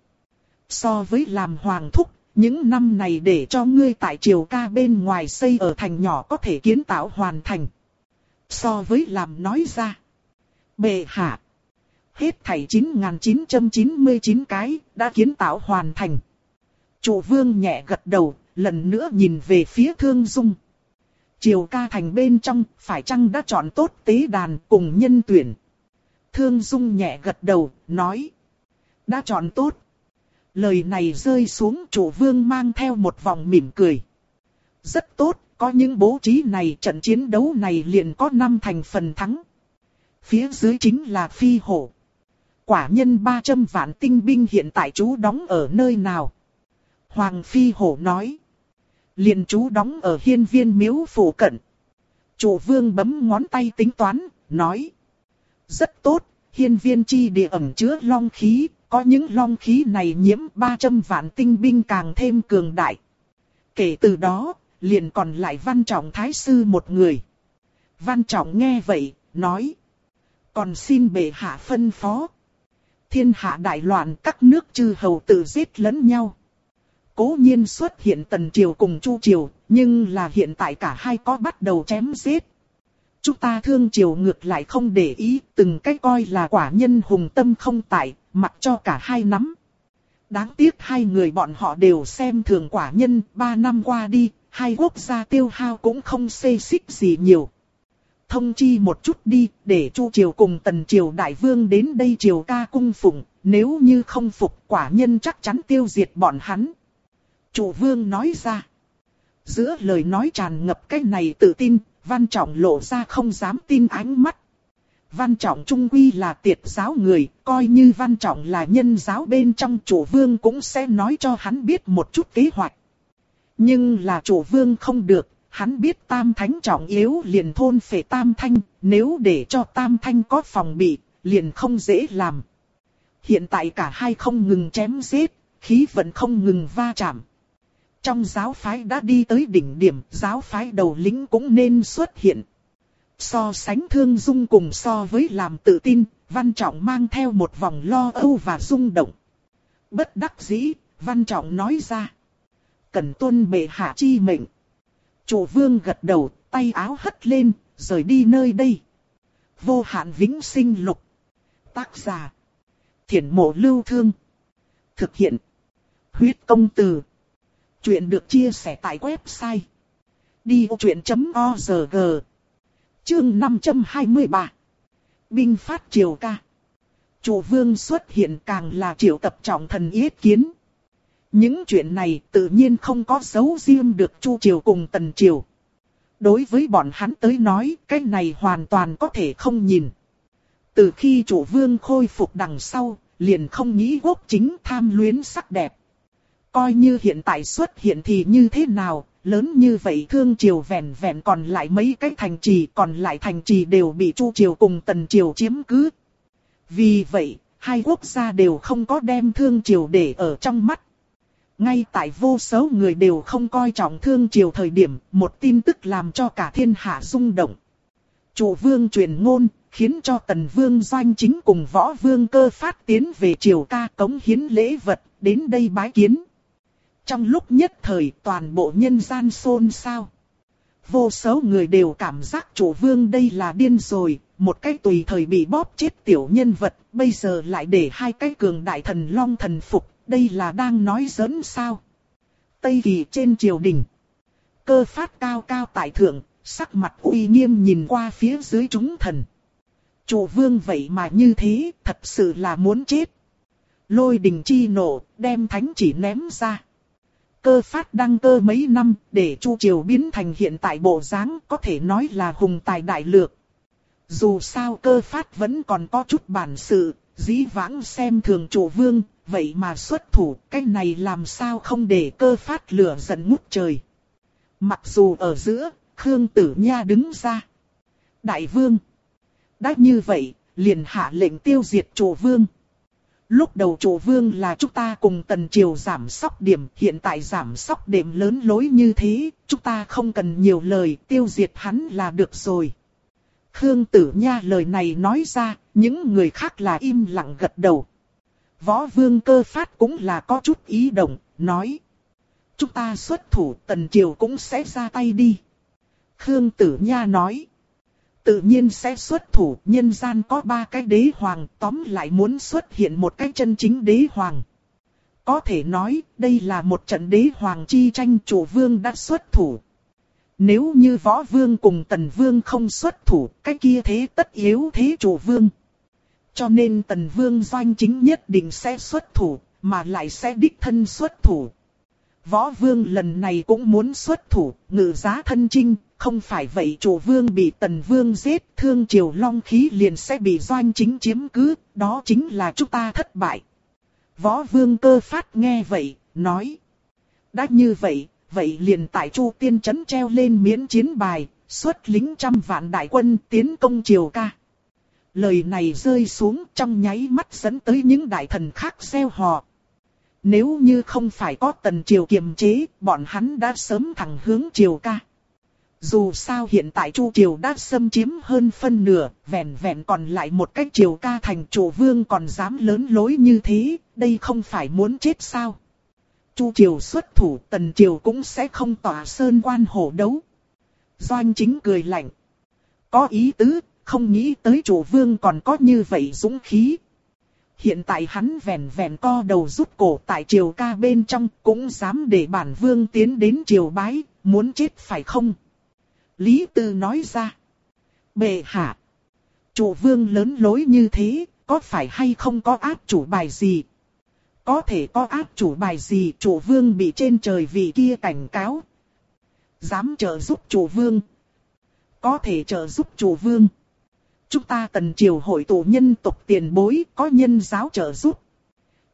So với làm hoàng thúc, những năm này để cho ngươi tại triều ca bên ngoài xây ở thành nhỏ có thể kiến tạo hoàn thành. So với làm nói ra. Bệ hạ. Hết thảy 9.999 cái đã kiến tạo hoàn thành. Chủ vương nhẹ gật đầu, lần nữa nhìn về phía thương dung. Triều ca thành bên trong, phải chăng đã chọn tốt tế đàn cùng nhân tuyển. Thương dung nhẹ gật đầu, nói. Đã chọn tốt. Lời này rơi xuống chủ vương mang theo một vòng mỉm cười. Rất tốt, có những bố trí này trận chiến đấu này liền có năm thành phần thắng. Phía dưới chính là phi hổ. Quả nhân 300 vạn tinh binh hiện tại chú đóng ở nơi nào? Hoàng phi hổ nói liền chú đóng ở hiên viên miếu phủ cận. Chủ vương bấm ngón tay tính toán, nói. Rất tốt, hiên viên chi địa ẩm chứa long khí, có những long khí này nhiễm 300 vạn tinh binh càng thêm cường đại. Kể từ đó, liền còn lại văn trọng thái sư một người. Văn trọng nghe vậy, nói. Còn xin bệ hạ phân phó. Thiên hạ đại loạn các nước chư hầu tự giết lẫn nhau cố nhiên xuất hiện tần triều cùng chu triều, nhưng là hiện tại cả hai có bắt đầu chém giết. Chúng ta thương triều ngược lại không để ý, từng cái coi là quả nhân hùng tâm không tại, mặc cho cả hai nắm. Đáng tiếc hai người bọn họ đều xem thường quả nhân, ba năm qua đi, hai quốc gia tiêu hao cũng không xê xích gì nhiều. thông chi một chút đi, để Chu Triều cùng Tần Triều Đại Vương đến đây Triều ca cung phụng, nếu như không phục quả nhân chắc chắn tiêu diệt bọn hắn. Chủ Vương nói ra. Giữa lời nói tràn ngập cái này tự tin, Văn Trọng lộ ra không dám tin ánh mắt. Văn Trọng trung quy là tiệt giáo người, coi như Văn Trọng là nhân giáo bên trong chủ vương cũng sẽ nói cho hắn biết một chút kế hoạch. Nhưng là chủ vương không được, hắn biết tam thánh trọng yếu liền thôn phệ tam thanh, nếu để cho tam thanh có phòng bị, liền không dễ làm. Hiện tại cả hai không ngừng chém giết, khí vận không ngừng va chạm. Trong giáo phái đã đi tới đỉnh điểm, giáo phái đầu lĩnh cũng nên xuất hiện. So sánh thương dung cùng so với làm tự tin, Văn Trọng mang theo một vòng lo âu và rung động. Bất đắc dĩ, Văn Trọng nói ra. Cần tuân bệ hạ chi mệnh. Chủ vương gật đầu, tay áo hất lên, rời đi nơi đây. Vô hạn vĩnh sinh lục. Tác giả. Thiển mộ lưu thương. Thực hiện. Huyết công từ. Chuyện được chia sẻ tại website. Đi vô chuyện.org Chương 523 Binh phát triều ca Chủ vương xuất hiện càng là triệu tập trọng thần yết kiến. Những chuyện này tự nhiên không có dấu riêng được Chu Triều cùng Tần Triều. Đối với bọn hắn tới nói, cái này hoàn toàn có thể không nhìn. Từ khi chủ vương khôi phục đằng sau, liền không nghĩ quốc chính tham luyến sắc đẹp. Coi như hiện tại xuất hiện thì như thế nào, lớn như vậy thương triều vẹn vẹn còn lại mấy cái thành trì, còn lại thành trì đều bị Chu triều cùng Tần triều chiếm cứ. Vì vậy, hai quốc gia đều không có đem thương triều để ở trong mắt. Ngay tại vô số người đều không coi trọng thương triều thời điểm, một tin tức làm cho cả thiên hạ rung động. Chủ vương truyền ngôn, khiến cho tần vương doanh chính cùng võ vương cơ phát tiến về triều ca cống hiến lễ vật, đến đây bái kiến. Trong lúc nhất thời toàn bộ nhân gian xôn xao. Vô số người đều cảm giác chủ vương đây là điên rồi, một cái tùy thời bị bóp chết tiểu nhân vật, bây giờ lại để hai cái cường đại thần long thần phục, đây là đang nói giỡn sao. Tây kỳ trên triều đình. Cơ phát cao cao tại thượng, sắc mặt uy nghiêm nhìn qua phía dưới chúng thần. Chủ vương vậy mà như thế, thật sự là muốn chết. Lôi đình chi nổ, đem thánh chỉ ném ra cơ phát đăng cơ mấy năm để Chu Triều biến thành hiện tại bộ dáng có thể nói là hùng tài đại lược. Dù sao cơ phát vẫn còn có chút bản sự, dĩ vãng xem thường chủ vương, vậy mà xuất thủ, cái này làm sao không để cơ phát lửa giận ngút trời. Mặc dù ở giữa, Khương Tử Nha đứng ra. Đại vương. Đã như vậy, liền hạ lệnh tiêu diệt chủ vương. Lúc đầu chủ vương là chúng ta cùng tần triều giảm sóc điểm, hiện tại giảm sóc điểm lớn lối như thế, chúng ta không cần nhiều lời, tiêu diệt hắn là được rồi. Khương Tử Nha lời này nói ra, những người khác là im lặng gật đầu. Võ vương cơ phát cũng là có chút ý động, nói. Chúng ta xuất thủ tần triều cũng sẽ ra tay đi. Khương Tử Nha nói tự nhiên sẽ xuất thủ, nhân gian có ba cái đế hoàng, tóm lại muốn xuất hiện một cái chân chính đế hoàng. Có thể nói, đây là một trận đế hoàng chi tranh chủ vương đã xuất thủ. Nếu như võ vương cùng tần vương không xuất thủ, cái kia thế tất yếu thế chủ vương. Cho nên tần vương doanh chính nhất định sẽ xuất thủ, mà lại sẽ đích thân xuất thủ. Võ vương lần này cũng muốn xuất thủ, ngự giá thân chinh, không phải vậy chủ vương bị tần vương giết, thương triều long khí liền sẽ bị doanh chính chiếm cứ, đó chính là chúng ta thất bại. Võ vương cơ phát nghe vậy, nói. Đã như vậy, vậy liền tại chu tiên chấn treo lên miễn chiến bài, xuất lính trăm vạn đại quân tiến công triều ca. Lời này rơi xuống trong nháy mắt dẫn tới những đại thần khác gieo họ. Nếu như không phải có tần triều kiềm chế, bọn hắn đã sớm thẳng hướng triều ca. Dù sao hiện tại Chu Triều đã xâm chiếm hơn phân nửa, vẹn vẹn còn lại một cách Triều ca thành chủ vương còn dám lớn lối như thế, đây không phải muốn chết sao. Chu Triều xuất thủ, Tần Triều cũng sẽ không tỏa sơn quan hổ đấu. Doanh chính cười lạnh. Có ý tứ, không nghĩ tới chủ vương còn có như vậy dũng khí. Hiện tại hắn vẹn vẹn co đầu rút cổ tại triều ca bên trong cũng dám để bản vương tiến đến triều bái, muốn chết phải không? Lý Tư nói ra. Bệ hạ. Chủ vương lớn lối như thế, có phải hay không có áp chủ bài gì? Có thể có áp chủ bài gì chủ vương bị trên trời vì kia cảnh cáo. Dám trợ giúp chủ vương. Có thể trợ giúp chủ vương. Chúng ta tần triều hội tụ nhân tộc tiền bối có nhân giáo trợ giúp.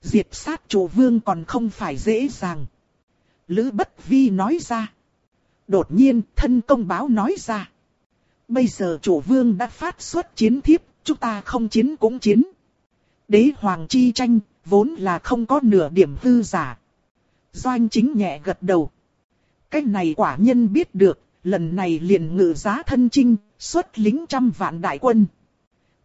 Diệt sát chủ vương còn không phải dễ dàng. Lữ Bất Vi nói ra. Đột nhiên thân công báo nói ra. Bây giờ chủ vương đã phát xuất chiến thiếp, chúng ta không chiến cũng chiến. Đế hoàng chi tranh, vốn là không có nửa điểm hư giả. Doanh chính nhẹ gật đầu. Cái này quả nhân biết được, lần này liền ngự giá thân chinh, xuất lính trăm vạn đại quân.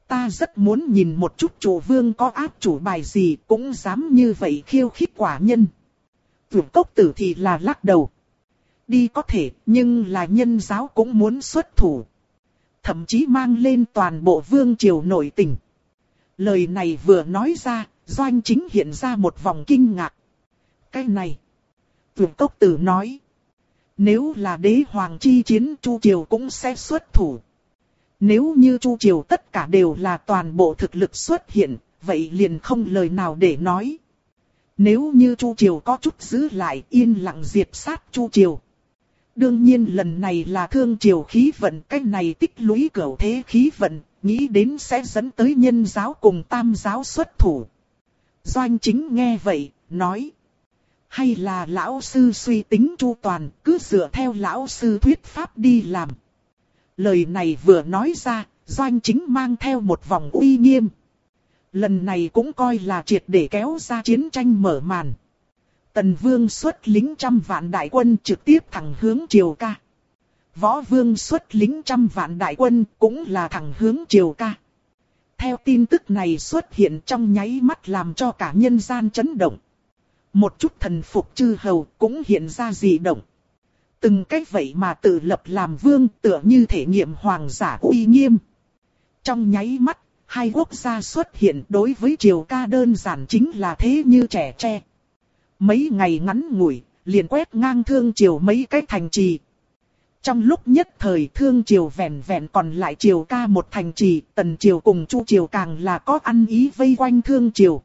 Ta rất muốn nhìn một chút chủ vương có áp chủ bài gì cũng dám như vậy khiêu khích quả nhân. Vượt cốc tử thì là lắc đầu. Đi có thể, nhưng là nhân giáo cũng muốn xuất thủ. Thậm chí mang lên toàn bộ vương triều nội tình. Lời này vừa nói ra, doanh chính hiện ra một vòng kinh ngạc. Cái này. Vượt cốc tử nói. Nếu là đế hoàng chi chiến Chu Triều cũng sẽ xuất thủ. Nếu như Chu Triều tất cả đều là toàn bộ thực lực xuất hiện, vậy liền không lời nào để nói. Nếu như Chu Triều có chút giữ lại yên lặng diệt sát Chu Triều. Đương nhiên lần này là thương triều khí vận, cách này tích lũy cửu thế khí vận, nghĩ đến sẽ dẫn tới nhân giáo cùng tam giáo xuất thủ. Doanh chính nghe vậy, nói. Hay là lão sư suy tính chu toàn, cứ dựa theo lão sư thuyết pháp đi làm. Lời này vừa nói ra, doanh chính mang theo một vòng uy nghiêm. Lần này cũng coi là triệt để kéo ra chiến tranh mở màn. Tần Vương xuất lính trăm vạn đại quân trực tiếp thẳng hướng Triều Ca. Võ Vương xuất lính trăm vạn đại quân cũng là thẳng hướng Triều Ca. Theo tin tức này xuất hiện trong nháy mắt làm cho cả nhân gian chấn động. Một chút thần phục chư hầu cũng hiện ra dị động. Từng cách vậy mà tự lập làm vương tựa như thể nghiệm hoàng giả uy nghiêm. Trong nháy mắt, hai quốc gia xuất hiện đối với triều ca đơn giản chính là thế như trẻ tre. Mấy ngày ngắn ngủi, liền quét ngang thương triều mấy cái thành trì. Trong lúc nhất thời thương triều vẹn vẹn còn lại triều ca một thành trì, tần triều cùng chu triều càng là có ăn ý vây quanh thương triều.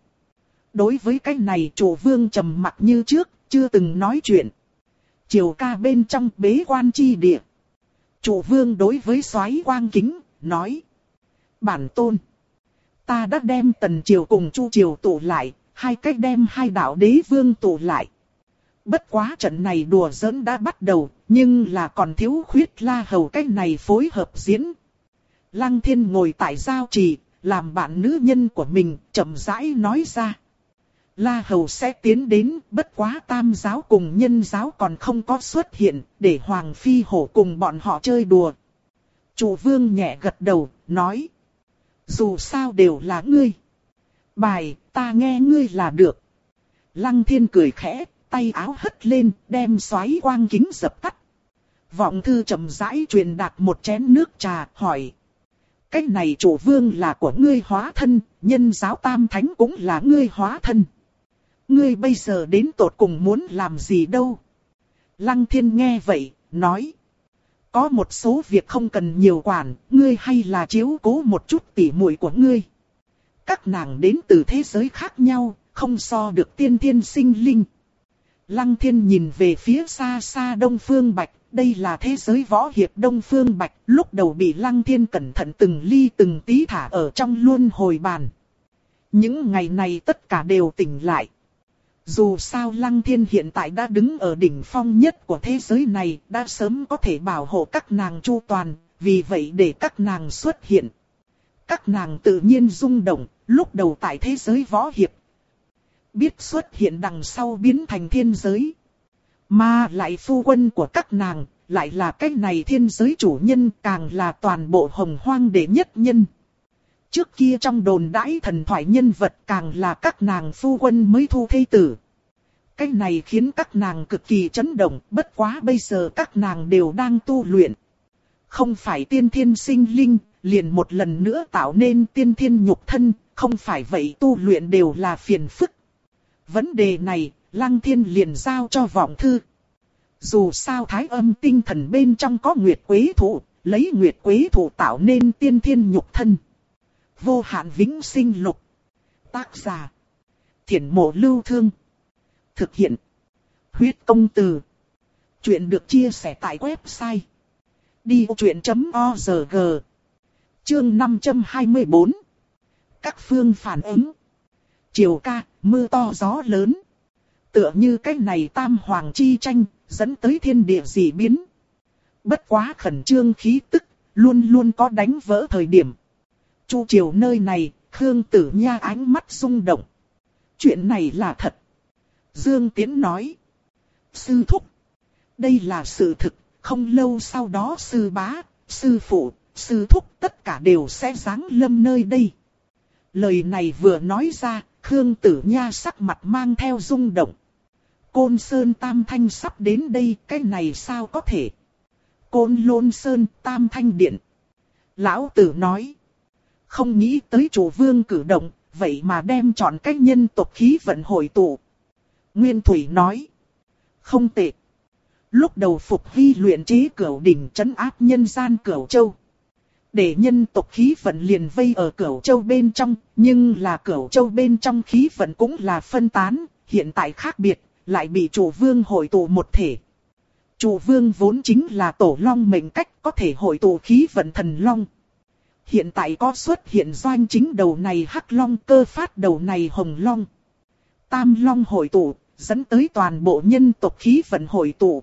Đối với cái này chủ vương trầm mặt như trước, chưa từng nói chuyện. Triều ca bên trong bế quan chi địa. Chủ vương đối với soái quang kính, nói. Bản tôn. Ta đã đem tần triều cùng chu triều tụ lại, hai cách đem hai đạo đế vương tụ lại. Bất quá trận này đùa giỡn đã bắt đầu, nhưng là còn thiếu khuyết la hầu cách này phối hợp diễn. Lăng thiên ngồi tại giao trì, làm bạn nữ nhân của mình, chậm rãi nói ra. La Hầu sẽ tiến đến, bất quá tam giáo cùng nhân giáo còn không có xuất hiện, để Hoàng Phi Hổ cùng bọn họ chơi đùa. Chủ vương nhẹ gật đầu, nói. Dù sao đều là ngươi. Bài, ta nghe ngươi là được. Lăng thiên cười khẽ, tay áo hất lên, đem xoáy quang kính dập tắt. Vọng thư chậm rãi truyền đạt một chén nước trà, hỏi. Cái này chủ vương là của ngươi hóa thân, nhân giáo tam thánh cũng là ngươi hóa thân. Ngươi bây giờ đến tột cùng muốn làm gì đâu? Lăng thiên nghe vậy, nói. Có một số việc không cần nhiều quản, ngươi hay là chiếu cố một chút tỉ muội của ngươi. Các nàng đến từ thế giới khác nhau, không so được tiên tiên sinh linh. Lăng thiên nhìn về phía xa xa Đông Phương Bạch, đây là thế giới võ hiệp Đông Phương Bạch, lúc đầu bị Lăng thiên cẩn thận từng ly từng tí thả ở trong luôn hồi bàn. Những ngày này tất cả đều tỉnh lại. Dù sao Lăng Thiên hiện tại đã đứng ở đỉnh phong nhất của thế giới này, đã sớm có thể bảo hộ các nàng chu toàn, vì vậy để các nàng xuất hiện. Các nàng tự nhiên rung động, lúc đầu tại thế giới võ hiệp. Biết xuất hiện đằng sau biến thành thiên giới. Mà lại phu quân của các nàng, lại là cái này thiên giới chủ nhân càng là toàn bộ hồng hoang đệ nhất nhân. Trước kia trong đồn đãi thần thoại nhân vật càng là các nàng phu quân mới thu thây tử. Cái này khiến các nàng cực kỳ chấn động, bất quá bây giờ các nàng đều đang tu luyện. Không phải tiên thiên sinh linh, liền một lần nữa tạo nên tiên thiên nhục thân, không phải vậy tu luyện đều là phiền phức. Vấn đề này, Lăng Thiên liền giao cho vọng thư. Dù sao thái âm tinh thần bên trong có nguyệt quế thụ, lấy nguyệt quế thủ tạo nên tiên thiên nhục thân. Vô hạn vĩnh sinh lục. Tác giả. Thiển mộ lưu thương. Thực hiện. Huyết công từ. Chuyện được chia sẻ tại website. Đi vô chuyện.org Chương 524 các phương phản ứng Chiều ca, mưa to gió lớn. Tựa như cái này tam hoàng chi tranh, dẫn tới thiên địa dị biến. Bất quá khẩn trương khí tức, luôn luôn có đánh vỡ thời điểm. Chu triều nơi này, Khương Tử Nha ánh mắt rung động. Chuyện này là thật. Dương Tiến nói. Sư thúc. Đây là sự thực, không lâu sau đó sư bá, sư phụ, sư thúc tất cả đều sẽ giáng lâm nơi đây. Lời này vừa nói ra, Khương Tử Nha sắc mặt mang theo rung động. Côn Sơn Tam Thanh sắp đến đây, cái này sao có thể? Côn Lôn Sơn Tam Thanh Điện. Lão Tử nói. Không nghĩ tới chủ vương cử động, vậy mà đem chọn cách nhân tộc khí vận hội tụ. Nguyên Thủy nói. Không tệ. Lúc đầu phục vi luyện trí cửu đỉnh trấn áp nhân gian cửu châu. Để nhân tộc khí vận liền vây ở cửu châu bên trong, nhưng là cửu châu bên trong khí vận cũng là phân tán, hiện tại khác biệt, lại bị chủ vương hội tụ một thể. Chủ vương vốn chính là tổ long mệnh cách có thể hội tụ khí vận thần long. Hiện tại có xuất hiện doanh chính đầu này hắc long cơ phát đầu này hồng long. Tam long hội tụ, dẫn tới toàn bộ nhân tộc khí vận hội tụ.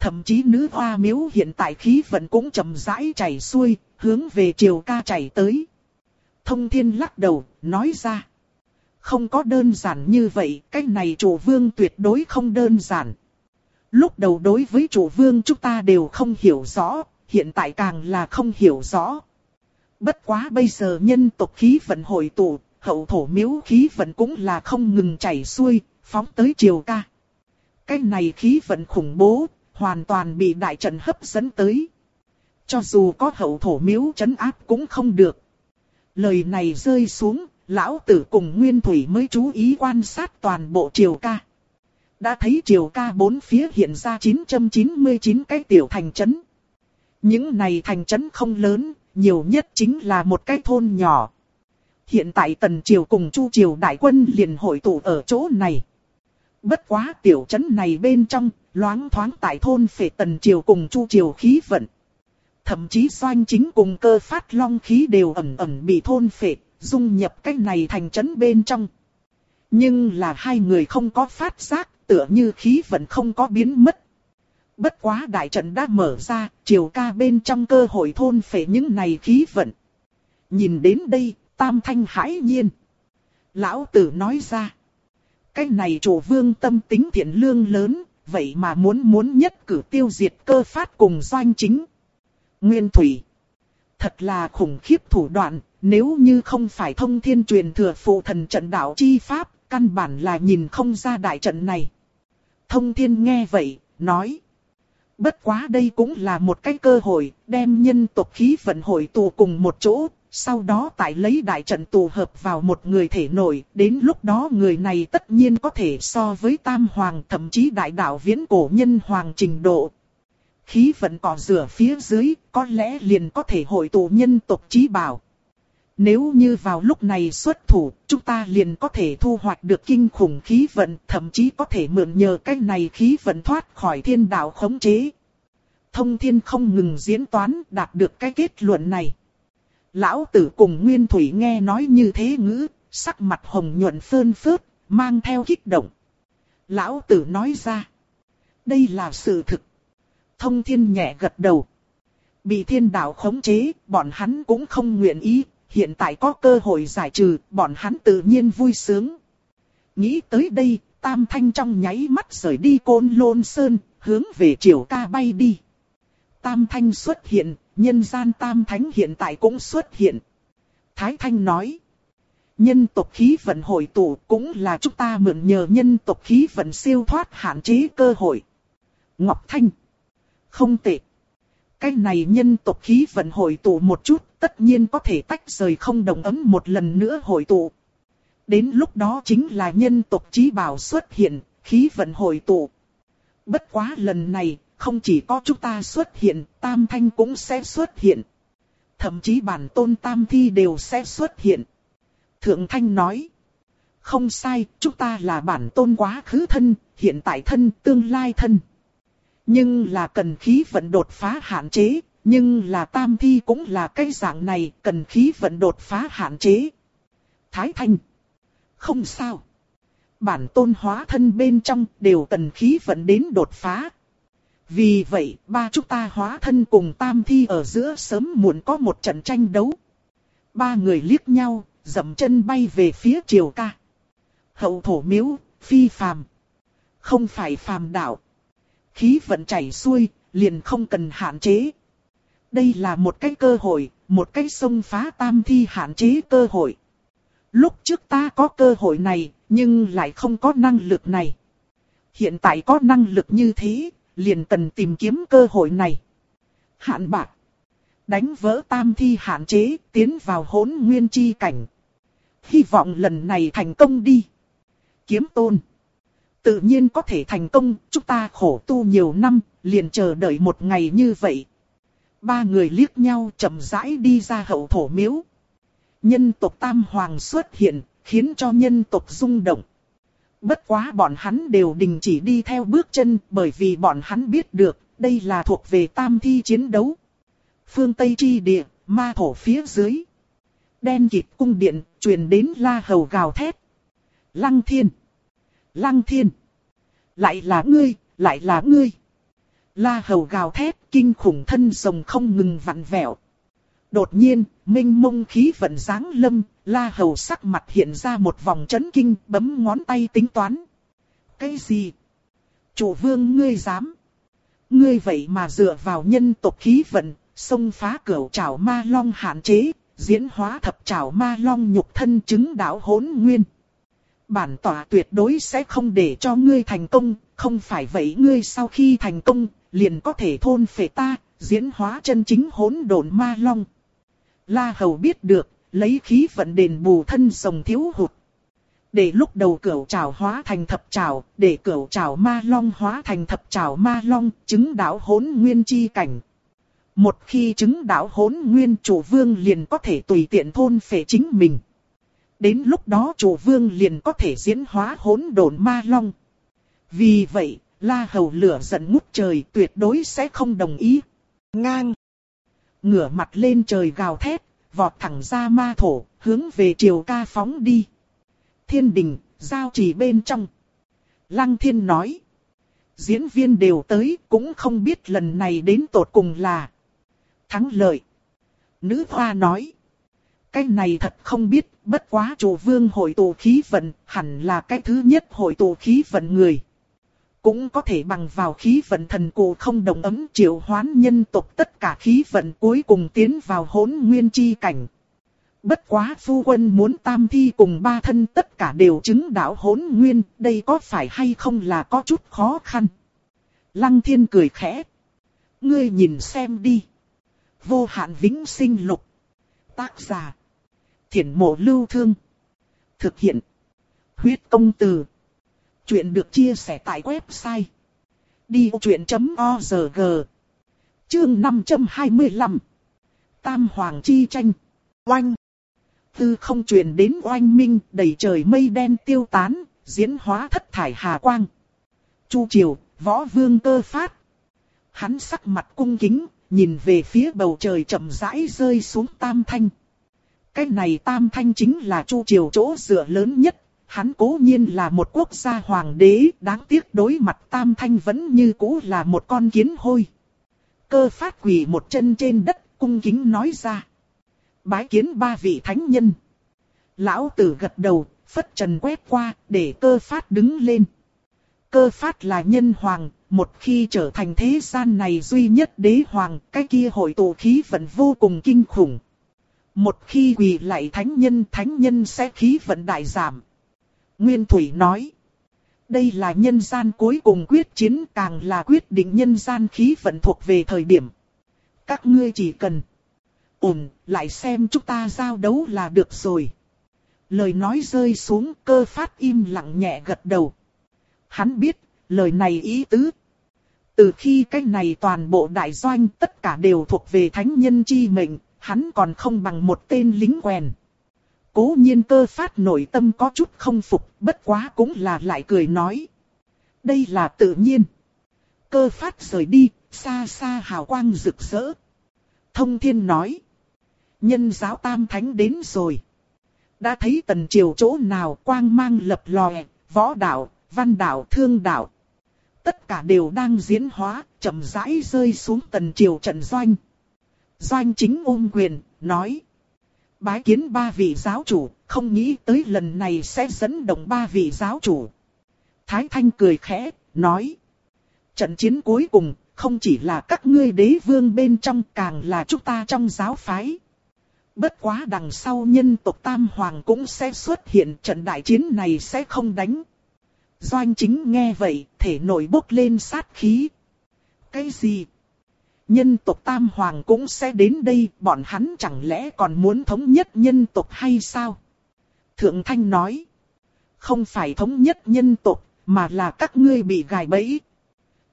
Thậm chí nữ hoa miếu hiện tại khí vận cũng chậm rãi chảy xuôi, hướng về triều ca chảy tới. Thông thiên lắc đầu, nói ra. Không có đơn giản như vậy, cái này chủ vương tuyệt đối không đơn giản. Lúc đầu đối với chủ vương chúng ta đều không hiểu rõ, hiện tại càng là không hiểu rõ. Bất quá bây giờ nhân tộc khí vận hội tụ, hậu thổ miếu khí vận cũng là không ngừng chảy xuôi, phóng tới triều ca. Cái này khí vận khủng bố, hoàn toàn bị đại trận hấp dẫn tới. Cho dù có hậu thổ miếu chấn áp cũng không được. Lời này rơi xuống, lão tử cùng Nguyên Thủy mới chú ý quan sát toàn bộ triều ca. Đã thấy triều ca bốn phía hiện ra 999 cái tiểu thành trấn. Những này thành trấn không lớn, nhiều nhất chính là một cái thôn nhỏ. Hiện tại tần triều cùng chu triều đại quân liền hội tụ ở chỗ này. Bất quá tiểu trấn này bên trong, loáng thoáng tại thôn phệ tần triều cùng chu triều khí vận. Thậm chí doanh chính cùng cơ phát long khí đều ẩn ẩn bị thôn phệ, dung nhập cái này thành trấn bên trong. Nhưng là hai người không có phát giác, tựa như khí vận không có biến mất. Bất quá đại trận đã mở ra, triều ca bên trong cơ hội thôn phệ những này khí vận. Nhìn đến đây, tam thanh hãi nhiên. Lão tử nói ra. Cái này chủ vương tâm tính thiện lương lớn, vậy mà muốn muốn nhất cử tiêu diệt cơ phát cùng doanh chính. Nguyên Thủy. Thật là khủng khiếp thủ đoạn, nếu như không phải thông thiên truyền thừa phụ thần trận đạo chi pháp, căn bản là nhìn không ra đại trận này. Thông thiên nghe vậy, nói. Bất quá đây cũng là một cái cơ hội, đem nhân tộc khí vận hội tụ cùng một chỗ, sau đó tại lấy đại trận tụ hợp vào một người thể nổi, đến lúc đó người này tất nhiên có thể so với tam hoàng thậm chí đại đạo viễn cổ nhân hoàng trình độ. Khí vận cỏ rửa phía dưới, có lẽ liền có thể hội tụ nhân tộc trí bảo. Nếu như vào lúc này xuất thủ, chúng ta liền có thể thu hoạch được kinh khủng khí vận, thậm chí có thể mượn nhờ cái này khí vận thoát khỏi thiên đạo khống chế. Thông thiên không ngừng diễn toán đạt được cái kết luận này. Lão tử cùng Nguyên Thủy nghe nói như thế ngữ, sắc mặt hồng nhuận phơn phớt, mang theo kích động. Lão tử nói ra. Đây là sự thực. Thông thiên nhẹ gật đầu. Bị thiên đạo khống chế, bọn hắn cũng không nguyện ý, hiện tại có cơ hội giải trừ, bọn hắn tự nhiên vui sướng. Nghĩ tới đây, Tam Thanh trong nháy mắt rời đi côn lôn sơn, hướng về triều ca bay đi. Tam Thanh xuất hiện, nhân gian Tam Thánh hiện tại cũng xuất hiện. Thái Thanh nói, nhân tộc khí vận hội tụ cũng là chúng ta mượn nhờ nhân tộc khí vận siêu thoát hạn chế cơ hội. Ngọc Thanh, không tệ. Cái này nhân tộc khí vận hội tụ một chút, tất nhiên có thể tách rời không đồng ấm một lần nữa hội tụ. Đến lúc đó chính là nhân tộc trí bảo xuất hiện, khí vận hội tụ. Bất quá lần này, không chỉ có chúng ta xuất hiện, tam thanh cũng sẽ xuất hiện. Thậm chí bản tôn tam thi đều sẽ xuất hiện. Thượng thanh nói. Không sai, chúng ta là bản tôn quá khứ thân, hiện tại thân, tương lai thân. Nhưng là cần khí vận đột phá hạn chế, nhưng là tam thi cũng là cái dạng này, cần khí vận đột phá hạn chế. Thái thanh. Không sao. Bản tôn hóa thân bên trong đều cần khí vận đến đột phá. Vì vậy, ba chúng ta hóa thân cùng tam thi ở giữa sớm muộn có một trận tranh đấu. Ba người liếc nhau, dậm chân bay về phía triều ca. Hậu thổ miếu, phi phàm. Không phải phàm đạo. Khí vận chảy xuôi, liền không cần hạn chế. Đây là một cái cơ hội, một cái xông phá tam thi hạn chế cơ hội. Lúc trước ta có cơ hội này, nhưng lại không có năng lực này. Hiện tại có năng lực như thế, liền cần tìm kiếm cơ hội này. Hạn bạc. Đánh vỡ tam thi hạn chế, tiến vào hỗn nguyên chi cảnh. Hy vọng lần này thành công đi. Kiếm tôn. Tự nhiên có thể thành công, chúng ta khổ tu nhiều năm, liền chờ đợi một ngày như vậy. Ba người liếc nhau chậm rãi đi ra hậu thổ miếu. Nhân tộc Tam Hoàng xuất hiện, khiến cho nhân tộc rung động. Bất quá bọn hắn đều đình chỉ đi theo bước chân bởi vì bọn hắn biết được đây là thuộc về tam thi chiến đấu. Phương Tây chi địa, ma thổ phía dưới. Đen kịt cung điện, truyền đến la hầu gào thét. Lăng thiên. Lăng thiên. Lại là ngươi, lại là ngươi. La hầu gào thét, kinh khủng thân rồng không ngừng vặn vẹo. Đột nhiên, minh mông khí vận dáng lâm, la hầu sắc mặt hiện ra một vòng chấn kinh, bấm ngón tay tính toán. Cái gì? Chủ vương ngươi dám? Ngươi vậy mà dựa vào nhân tộc khí vận, xông phá cửa trảo ma long hạn chế, diễn hóa thập trảo ma long nhục thân chứng đạo hỗn nguyên. Bản tỏa tuyệt đối sẽ không để cho ngươi thành công, không phải vậy ngươi sau khi thành công, liền có thể thôn phệ ta, diễn hóa chân chính hỗn độn ma long. La Hầu biết được, lấy khí vận đền bù thân rồng thiếu hụt. Để lúc đầu cửu trảo hóa thành thập trảo, để cửu trảo ma long hóa thành thập trảo ma long, chứng đạo hỗn nguyên chi cảnh. Một khi chứng đạo hỗn nguyên chủ vương liền có thể tùy tiện thôn phệ chính mình. Đến lúc đó chủ vương liền có thể diễn hóa hỗn độn ma long. Vì vậy, La Hầu lửa giận ngút trời tuyệt đối sẽ không đồng ý. Ngang ngửa mặt lên trời gào thét, vọt thẳng ra ma thổ, hướng về triều ca phóng đi. Thiên đình, giao trì bên trong. Lăng thiên nói. Diễn viên đều tới, cũng không biết lần này đến tột cùng là thắng lợi. Nữ hoa nói. Cái này thật không biết, bất quá chủ vương hội tụ khí vận, hẳn là cái thứ nhất hội tụ khí vận người cũng có thể bằng vào khí vận thần cổ không đồng ấm triệu hoán nhân tộc tất cả khí vận cuối cùng tiến vào hỗn nguyên chi cảnh. Bất quá phu quân muốn tam thi cùng ba thân tất cả đều chứng đạo hỗn nguyên, đây có phải hay không là có chút khó khăn. Lăng thiên cười khẽ. Ngươi nhìn xem đi. Vô hạn vĩnh sinh lục. Tác giả. Thiển mộ lưu thương. Thực hiện. Huyết công từ. Chuyện được chia sẻ tại website đi truyện.org Chương 525 Tam Hoàng Chi Tranh Oanh Tư không truyền đến oanh minh đầy trời mây đen tiêu tán, diễn hóa thất thải hà quang. Chu Triều, võ vương cơ phát. Hắn sắc mặt cung kính, nhìn về phía bầu trời chậm rãi rơi xuống tam thanh. Cái này tam thanh chính là Chu Triều chỗ dựa lớn nhất Hắn cố nhiên là một quốc gia hoàng đế, đáng tiếc đối mặt tam thanh vẫn như cũ là một con kiến hôi. Cơ phát quỳ một chân trên đất, cung kính nói ra. Bái kiến ba vị thánh nhân. Lão tử gật đầu, phất trần quét qua, để cơ phát đứng lên. Cơ phát là nhân hoàng, một khi trở thành thế gian này duy nhất đế hoàng, cái kia hội tụ khí vận vô cùng kinh khủng. Một khi quỳ lại thánh nhân, thánh nhân sẽ khí vận đại giảm. Nguyên Thủy nói. Đây là nhân gian cuối cùng quyết chiến càng là quyết định nhân gian khí vận thuộc về thời điểm. Các ngươi chỉ cần ổn, lại xem chúng ta giao đấu là được rồi. Lời nói rơi xuống cơ phát im lặng nhẹ gật đầu. Hắn biết, lời này ý tứ. Từ khi cái này toàn bộ đại doanh tất cả đều thuộc về thánh nhân chi mệnh, hắn còn không bằng một tên lính quèn. Cố nhiên cơ phát nội tâm có chút không phục, bất quá cũng là lại cười nói. Đây là tự nhiên. Cơ phát rời đi, xa xa hào quang rực rỡ. Thông thiên nói. Nhân giáo tam thánh đến rồi. Đã thấy tần triều chỗ nào quang mang lập lòe, võ đạo, văn đạo, thương đạo. Tất cả đều đang diễn hóa, chậm rãi rơi xuống tần triều trận doanh. Doanh chính ôm quyền, nói. Bái kiến ba vị giáo chủ, không nghĩ tới lần này sẽ dẫn động ba vị giáo chủ. Thái Thanh cười khẽ, nói. Trận chiến cuối cùng, không chỉ là các ngươi đế vương bên trong càng là chúng ta trong giáo phái. Bất quá đằng sau nhân tộc Tam Hoàng cũng sẽ xuất hiện trận đại chiến này sẽ không đánh. Doanh chính nghe vậy, thể nổi bốc lên sát khí. Cái gì? Nhân tộc Tam Hoàng cũng sẽ đến đây, bọn hắn chẳng lẽ còn muốn thống nhất nhân tộc hay sao? Thượng Thanh nói. Không phải thống nhất nhân tộc, mà là các ngươi bị gài bẫy.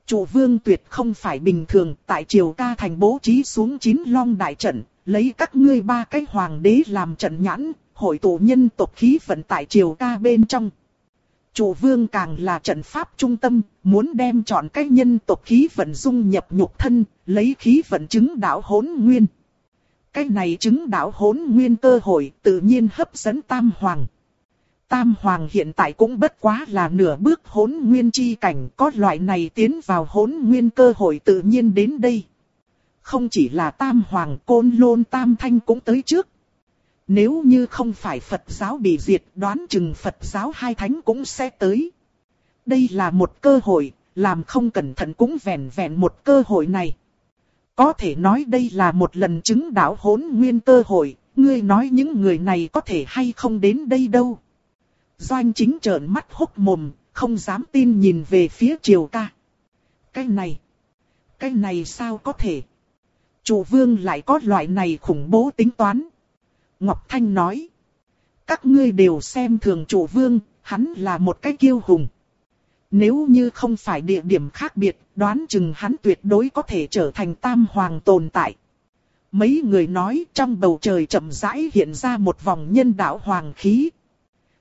Chủ vương tuyệt không phải bình thường, tại triều ca thành bố trí xuống chín long đại trận, lấy các ngươi ba cái hoàng đế làm trận nhãn, hội tụ nhân tộc khí vận tại triều ca bên trong. Chủ vương càng là trận pháp trung tâm, muốn đem chọn cái nhân tộc khí vận dung nhập nhục thân, lấy khí vận chứng đạo hỗn nguyên. Cái này chứng đạo hỗn nguyên cơ hội tự nhiên hấp dẫn tam hoàng. Tam hoàng hiện tại cũng bất quá là nửa bước hỗn nguyên chi cảnh, có loại này tiến vào hỗn nguyên cơ hội tự nhiên đến đây. Không chỉ là tam hoàng côn lôn tam thanh cũng tới trước. Nếu như không phải Phật giáo bị diệt đoán chừng Phật giáo hai thánh cũng sẽ tới. Đây là một cơ hội, làm không cẩn thận cũng vẹn vẹn một cơ hội này. Có thể nói đây là một lần chứng đạo hỗn nguyên cơ hội, ngươi nói những người này có thể hay không đến đây đâu. Doanh chính trợn mắt hốc mồm, không dám tin nhìn về phía triều ca. Cái này, cái này sao có thể? Chủ vương lại có loại này khủng bố tính toán. Ngọc Thanh nói. Các ngươi đều xem thường chủ vương, hắn là một cái kiêu hùng. Nếu như không phải địa điểm khác biệt, đoán chừng hắn tuyệt đối có thể trở thành tam hoàng tồn tại. Mấy người nói trong bầu trời chậm rãi hiện ra một vòng nhân đạo hoàng khí.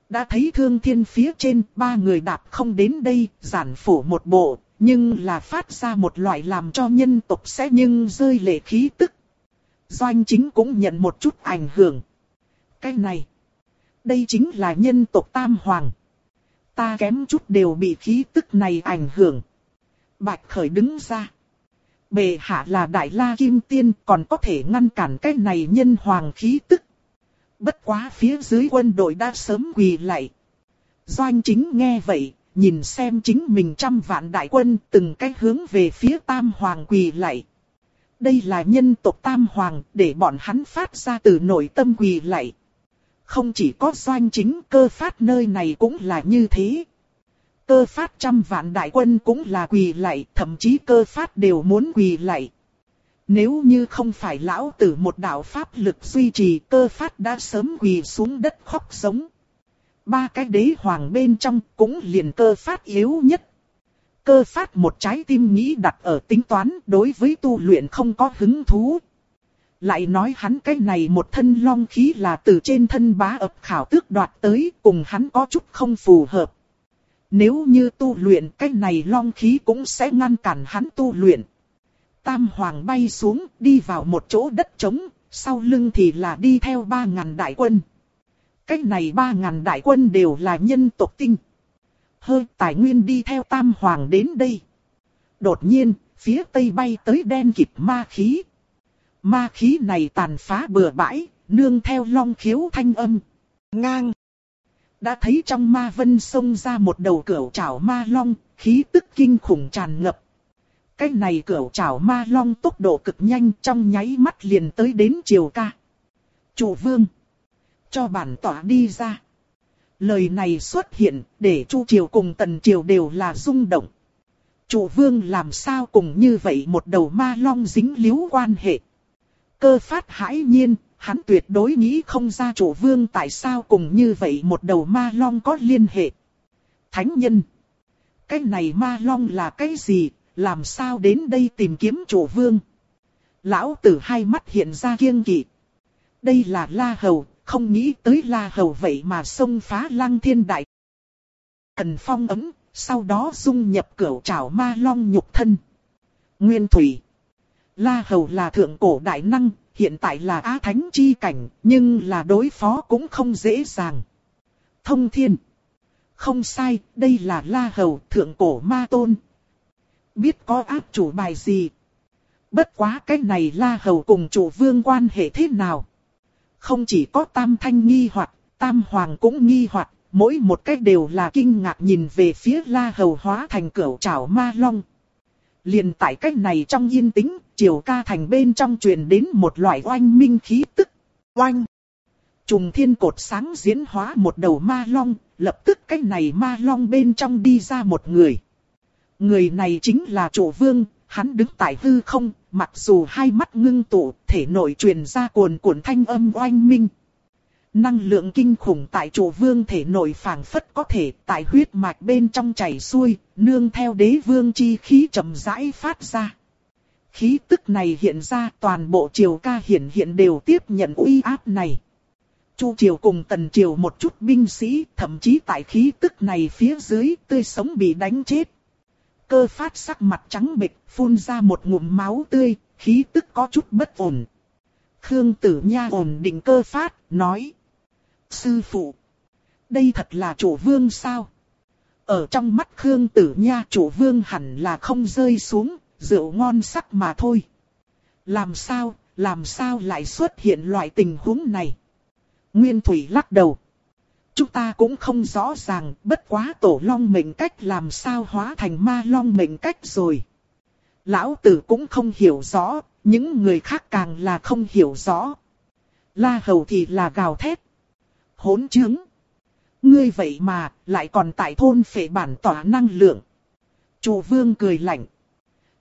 Đã thấy thương thiên phía trên, ba người đạp không đến đây, giản phủ một bộ, nhưng là phát ra một loại làm cho nhân tộc sẽ nhưng rơi lệ khí tức. Doanh chính cũng nhận một chút ảnh hưởng. Cái này, đây chính là nhân tộc Tam Hoàng. Ta kém chút đều bị khí tức này ảnh hưởng. Bạch Khởi đứng ra. Bề hạ là Đại La Kim Tiên còn có thể ngăn cản cái này nhân hoàng khí tức. Bất quá phía dưới quân đội đã sớm quỳ lại. Doanh chính nghe vậy, nhìn xem chính mình trăm vạn đại quân từng cách hướng về phía Tam Hoàng quỳ lại. Đây là nhân tộc Tam Hoàng để bọn hắn phát ra từ nội tâm quỳ lại. Không chỉ có doanh chính cơ phát nơi này cũng là như thế. Cơ phát trăm vạn đại quân cũng là quỳ lạy, thậm chí cơ phát đều muốn quỳ lạy. Nếu như không phải lão tử một đạo pháp lực duy trì cơ phát đã sớm quỳ xuống đất khóc sống. Ba cái đế hoàng bên trong cũng liền cơ phát yếu nhất. Cơ phát một trái tim nghĩ đặt ở tính toán đối với tu luyện không có hứng thú. Lại nói hắn cái này một thân long khí là từ trên thân bá ập khảo tước đoạt tới cùng hắn có chút không phù hợp. Nếu như tu luyện cái này long khí cũng sẽ ngăn cản hắn tu luyện. Tam hoàng bay xuống đi vào một chỗ đất trống, sau lưng thì là đi theo ba ngàn đại quân. Cái này ba ngàn đại quân đều là nhân tộc tinh. Hơi tài nguyên đi theo tam hoàng đến đây. Đột nhiên, phía tây bay tới đen kịp ma khí. Ma khí này tàn phá bừa bãi, nương theo long khiếu thanh âm. Ngang. Đã thấy trong ma vân sông ra một đầu cửa trảo ma long, khí tức kinh khủng tràn ngập. Cái này cửa trảo ma long tốc độ cực nhanh trong nháy mắt liền tới đến triều ca. Chủ vương. Cho bản tỏa đi ra. Lời này xuất hiện để Chu Triều cùng Tần Triều đều là rung động. Chủ vương làm sao cùng như vậy một đầu ma long dính líu quan hệ. Cơ phát hãi nhiên, hắn tuyệt đối nghĩ không ra chủ vương tại sao cùng như vậy một đầu ma long có liên hệ. Thánh nhân. Cái này ma long là cái gì, làm sao đến đây tìm kiếm chủ vương. Lão tử hai mắt hiện ra kiêng kỵ. Đây là La Hầu, không nghĩ tới La Hầu vậy mà xông phá lăng thiên đại. Thần phong ấm, sau đó dung nhập cửu trảo ma long nhục thân. Nguyên Thủy La Hầu là thượng cổ đại năng, hiện tại là á thánh chi cảnh, nhưng là đối phó cũng không dễ dàng. Thông thiên. Không sai, đây là La Hầu, thượng cổ ma tôn. Biết có áp chủ bài gì. Bất quá cái này La Hầu cùng chủ vương quan hệ thế nào. Không chỉ có tam thanh nghi hoặc, tam hoàng cũng nghi hoặc, mỗi một cách đều là kinh ngạc nhìn về phía La Hầu hóa thành cửu trảo ma long. Liền tại cách này trong yên tĩnh, triều ca thành bên trong truyền đến một loại oanh minh khí tức. Oanh! Trùng thiên cột sáng diễn hóa một đầu ma long, lập tức cách này ma long bên trong đi ra một người. Người này chính là chủ vương, hắn đứng tại hư không, mặc dù hai mắt ngưng tụ, thể nội truyền ra cuồn cuộn thanh âm oanh minh. Năng lượng kinh khủng tại chủ vương thể nội phảng phất có thể tại huyết mạch bên trong chảy xuôi, nương theo đế vương chi khí chậm rãi phát ra. Khí tức này hiện ra toàn bộ triều ca hiển hiện đều tiếp nhận uy áp này. Chu triều cùng tần triều một chút binh sĩ, thậm chí tại khí tức này phía dưới tươi sống bị đánh chết. Cơ phát sắc mặt trắng bệch, phun ra một ngụm máu tươi, khí tức có chút bất ổn. Khương tử nha ổn định cơ phát, nói. Sư phụ, đây thật là chủ vương sao? Ở trong mắt Khương tử nha chủ vương hẳn là không rơi xuống, rượu ngon sắc mà thôi. Làm sao, làm sao lại xuất hiện loại tình huống này? Nguyên Thủy lắc đầu. Chúng ta cũng không rõ ràng, bất quá tổ long mệnh cách làm sao hóa thành ma long mệnh cách rồi. Lão tử cũng không hiểu rõ, những người khác càng là không hiểu rõ. La hầu thì là gào thét hỗn chứng. Ngươi vậy mà, lại còn tại thôn phệ bản tỏa năng lượng. Chủ vương cười lạnh.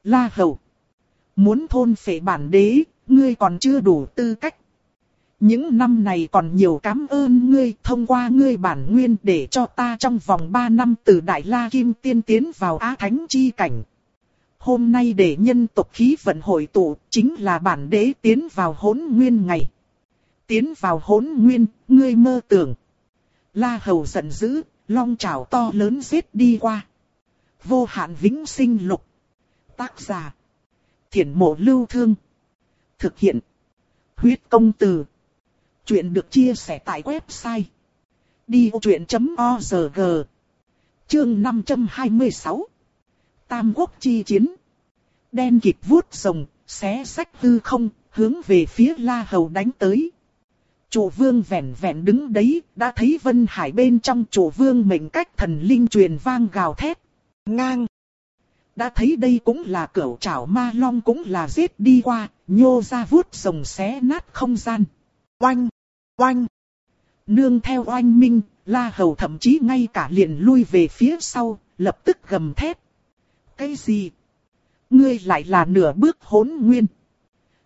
La hầu. Muốn thôn phệ bản đế, ngươi còn chưa đủ tư cách. Những năm này còn nhiều cảm ơn ngươi thông qua ngươi bản nguyên để cho ta trong vòng 3 năm từ Đại La Kim tiên tiến vào Á Thánh chi cảnh. Hôm nay để nhân tộc khí vận hội tụ chính là bản đế tiến vào hỗn nguyên ngày. Tiến vào hỗn nguyên, ngươi mơ tưởng. La Hầu giận dữ, long trảo to lớn giết đi qua. Vô hạn vĩnh sinh lục. Tác giả. Thiển mộ lưu thương. Thực hiện. Huyết công từ. Chuyện được chia sẻ tại website. Đi vô chuyện.org Chương 526 Tam quốc chi chiến Đen kịch vuốt rồng, xé sách hư không, hướng về phía La Hầu đánh tới. Chủ vương vẹn vẹn đứng đấy, đã thấy Vân Hải bên trong chủ vương mệnh cách thần linh truyền vang gào thét. Ngang! Đã thấy đây cũng là cửu trảo ma long cũng là giết đi qua, nhô ra vuốt rồng xé nát không gian. Oanh! Oanh! Nương theo oanh minh, la hầu thậm chí ngay cả liền lui về phía sau, lập tức gầm thét. Cái gì? Ngươi lại là nửa bước hỗn nguyên.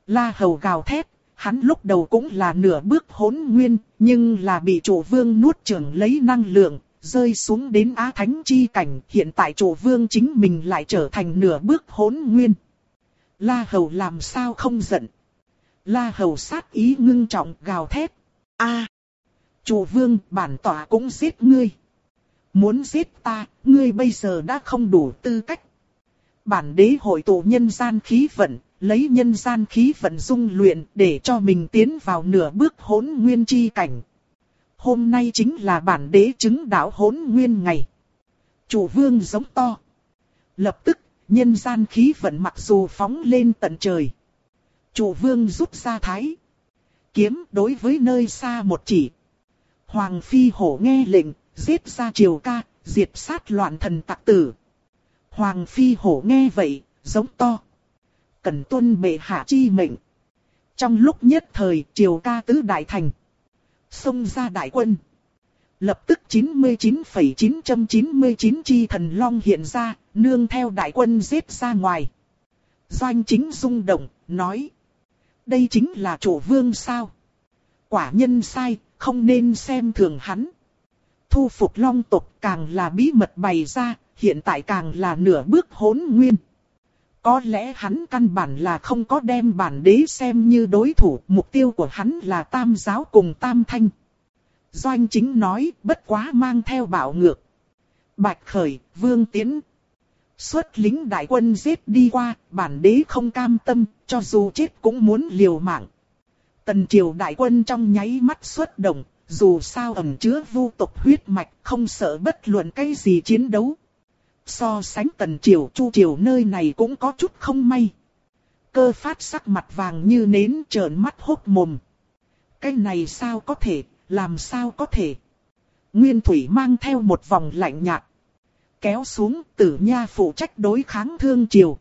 La hầu gào thét, hắn lúc đầu cũng là nửa bước hỗn nguyên, nhưng là bị chủ vương nuốt chửng lấy năng lượng, rơi xuống đến á thánh chi cảnh, hiện tại chủ vương chính mình lại trở thành nửa bước hỗn nguyên. La hầu làm sao không giận. La hầu sát ý ngưng trọng gào thét. a chủ vương bản tỏa cũng giết ngươi. Muốn giết ta, ngươi bây giờ đã không đủ tư cách. Bản đế hội tụ nhân gian khí vận, lấy nhân gian khí vận dung luyện để cho mình tiến vào nửa bước hỗn nguyên chi cảnh. Hôm nay chính là bản đế chứng đạo hỗn nguyên ngày. Chủ vương giống to. Lập tức, nhân gian khí vận mặc dù phóng lên tận trời. Chủ vương rút ra thái. Kiếm đối với nơi xa một chỉ. Hoàng phi hổ nghe lệnh, giết ra triều ca, diệt sát loạn thần tặc tử. Hoàng phi hổ nghe vậy, giống to cần tuân bệ hạ chi mệnh. Trong lúc nhất thời triều ca tứ đại thành. Xông ra đại quân. Lập tức 99,999 chi thần long hiện ra, nương theo đại quân giết ra ngoài. Doanh chính rung động, nói. Đây chính là chủ vương sao? Quả nhân sai, không nên xem thường hắn. Thu phục long tộc càng là bí mật bày ra, hiện tại càng là nửa bước hỗn nguyên. Có lẽ hắn căn bản là không có đem bản đế xem như đối thủ, mục tiêu của hắn là tam giáo cùng tam thanh. Doanh chính nói, bất quá mang theo bảo ngược. Bạch Khởi, Vương Tiến. Xuất lính đại quân giết đi qua, bản đế không cam tâm, cho dù chết cũng muốn liều mạng. Tần triều đại quân trong nháy mắt xuất động, dù sao ẩn chứa vu tộc huyết mạch, không sợ bất luận cái gì chiến đấu. So sánh tần triều chu triều nơi này cũng có chút không may. Cơ phát sắc mặt vàng như nến trợn mắt hốc mồm. Cái này sao có thể, làm sao có thể. Nguyên Thủy mang theo một vòng lạnh nhạt. Kéo xuống tử nha phụ trách đối kháng thương triều.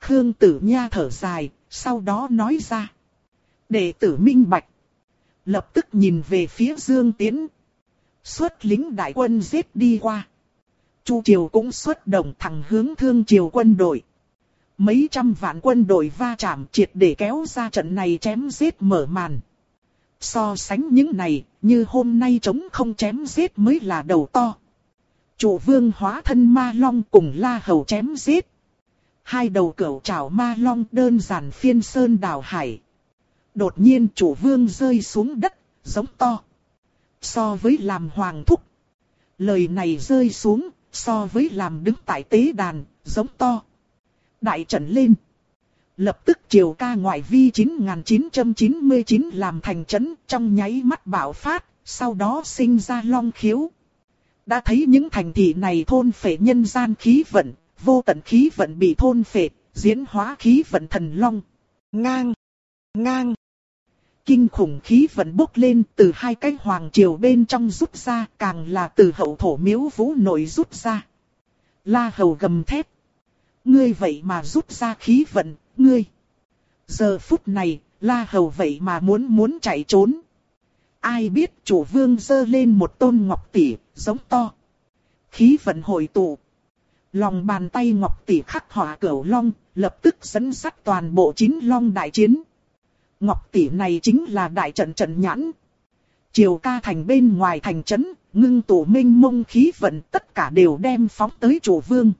Khương tử nha thở dài, sau đó nói ra. Đệ tử minh bạch. Lập tức nhìn về phía Dương Tiến. Xuất lính đại quân giết đi qua. Chu Triều cũng xuất động thẳng hướng thương triều quân đội. Mấy trăm vạn quân đội va chạm triệt để kéo ra trận này chém giết mở màn. So sánh những này, như hôm nay chống không chém giết mới là đầu to. Chủ vương hóa thân ma long cùng la hầu chém giết. Hai đầu cẩu trảo ma long đơn giản phiên sơn đào hải. Đột nhiên chủ vương rơi xuống đất, giống to. So với làm hoàng thúc. Lời này rơi xuống, so với làm đứng tại tế đàn, giống to. Đại trận lên. Lập tức triều ca ngoại vi 9999 làm thành trấn trong nháy mắt bạo phát, sau đó sinh ra long khiếu. Đã thấy những thành thị này thôn phệ nhân gian khí vận, vô tận khí vận bị thôn phệ, diễn hóa khí vận thần long. Ngang, ngang. Kinh khủng khí vận bốc lên từ hai cái hoàng triều bên trong rút ra, càng là từ hậu thổ miếu vũ nội rút ra. La hầu gầm thét. Ngươi vậy mà rút ra khí vận, ngươi. Giờ phút này, la hầu vậy mà muốn muốn chạy trốn. Ai biết chủ vương dơ lên một tôn ngọc tỷ, giống to. Khí vận hội tụ. Lòng bàn tay ngọc tỷ khắc hỏa cửu long, lập tức dẫn sắt toàn bộ chín long đại chiến. Ngọc tỷ này chính là đại trận trận nhãn. Triều ca thành bên ngoài thành trấn, ngưng tụ minh mông khí vận tất cả đều đem phóng tới chủ vương.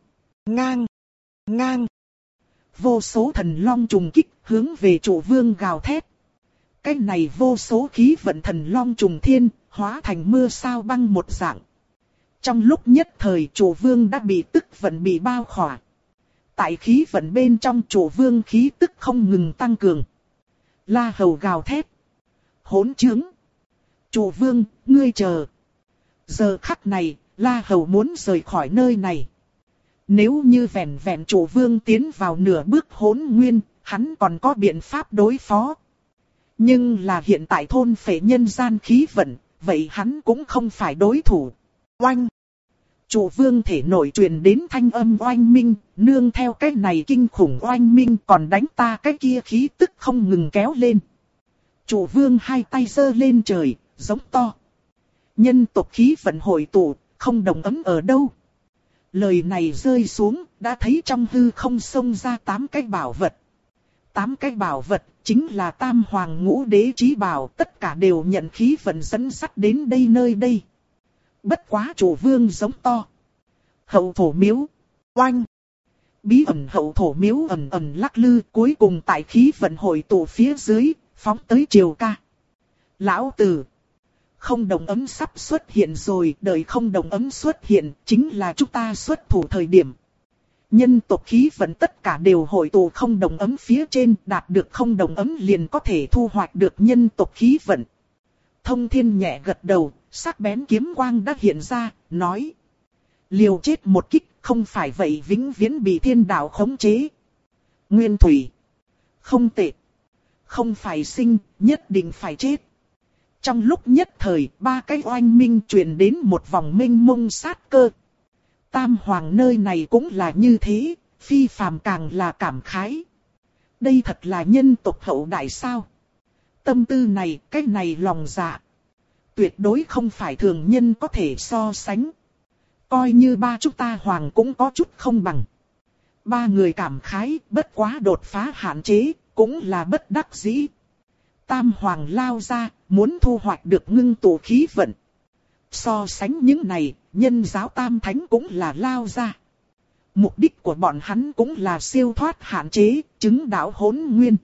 Ngang, ngang. Vô số thần long trùng kích hướng về chủ vương gào thét. Cái này vô số khí vận thần long trùng thiên, hóa thành mưa sao băng một dạng. Trong lúc nhất thời chủ vương đã bị tức vận bị bao khỏa. Tại khí vận bên trong chủ vương khí tức không ngừng tăng cường. La hầu gào thét. Hỗn chứng. Chủ vương, ngươi chờ. Giờ khắc này, La hầu muốn rời khỏi nơi này. Nếu như vẹn vẹn chủ vương tiến vào nửa bước hỗn nguyên, hắn còn có biện pháp đối phó. Nhưng là hiện tại thôn phệ nhân gian khí vận, vậy hắn cũng không phải đối thủ. Oanh! Chủ vương thể nội truyền đến thanh âm oanh minh, nương theo cái này kinh khủng oanh minh còn đánh ta cái kia khí tức không ngừng kéo lên. Chủ vương hai tay giơ lên trời, giống to. Nhân tộc khí vận hội tụ, không đồng ấm ở đâu. Lời này rơi xuống, đã thấy trong hư không xông ra tám cái bảo vật. Tám cái bảo vật, chính là tam hoàng ngũ đế trí bảo, tất cả đều nhận khí vận dẫn sắt đến đây nơi đây. Bất quá chủ vương giống to. Hậu thổ miếu. Oanh. Bí ẩn hậu thổ miếu ẩn ẩn lắc lư cuối cùng tại khí vận hội tụ phía dưới, phóng tới triều ca. Lão tử. Không đồng ấm sắp xuất hiện rồi, đợi không đồng ấm xuất hiện, chính là chúng ta xuất thủ thời điểm. Nhân tộc khí vận tất cả đều hội tụ không đồng ấm phía trên, đạt được không đồng ấm liền có thể thu hoạch được nhân tộc khí vận. Thông thiên nhẹ gật đầu, sắc bén kiếm quang đã hiện ra, nói. Liều chết một kích, không phải vậy vĩnh viễn bị thiên đạo khống chế. Nguyên thủy. Không tệ. Không phải sinh, nhất định phải chết. Trong lúc nhất thời, ba cái oanh minh truyền đến một vòng minh mông sát cơ. Tam hoàng nơi này cũng là như thế, phi phàm càng là cảm khái. Đây thật là nhân tộc hậu đại sao. Tâm tư này, cái này lòng dạ. Tuyệt đối không phải thường nhân có thể so sánh. Coi như ba chúng ta hoàng cũng có chút không bằng. Ba người cảm khái, bất quá đột phá hạn chế, cũng là bất đắc dĩ. Tam hoàng lao ra, muốn thu hoạch được ngưng tụ khí vận. So sánh những này, nhân giáo tam thánh cũng là lao ra. Mục đích của bọn hắn cũng là siêu thoát hạn chế, chứng đạo hỗn nguyên.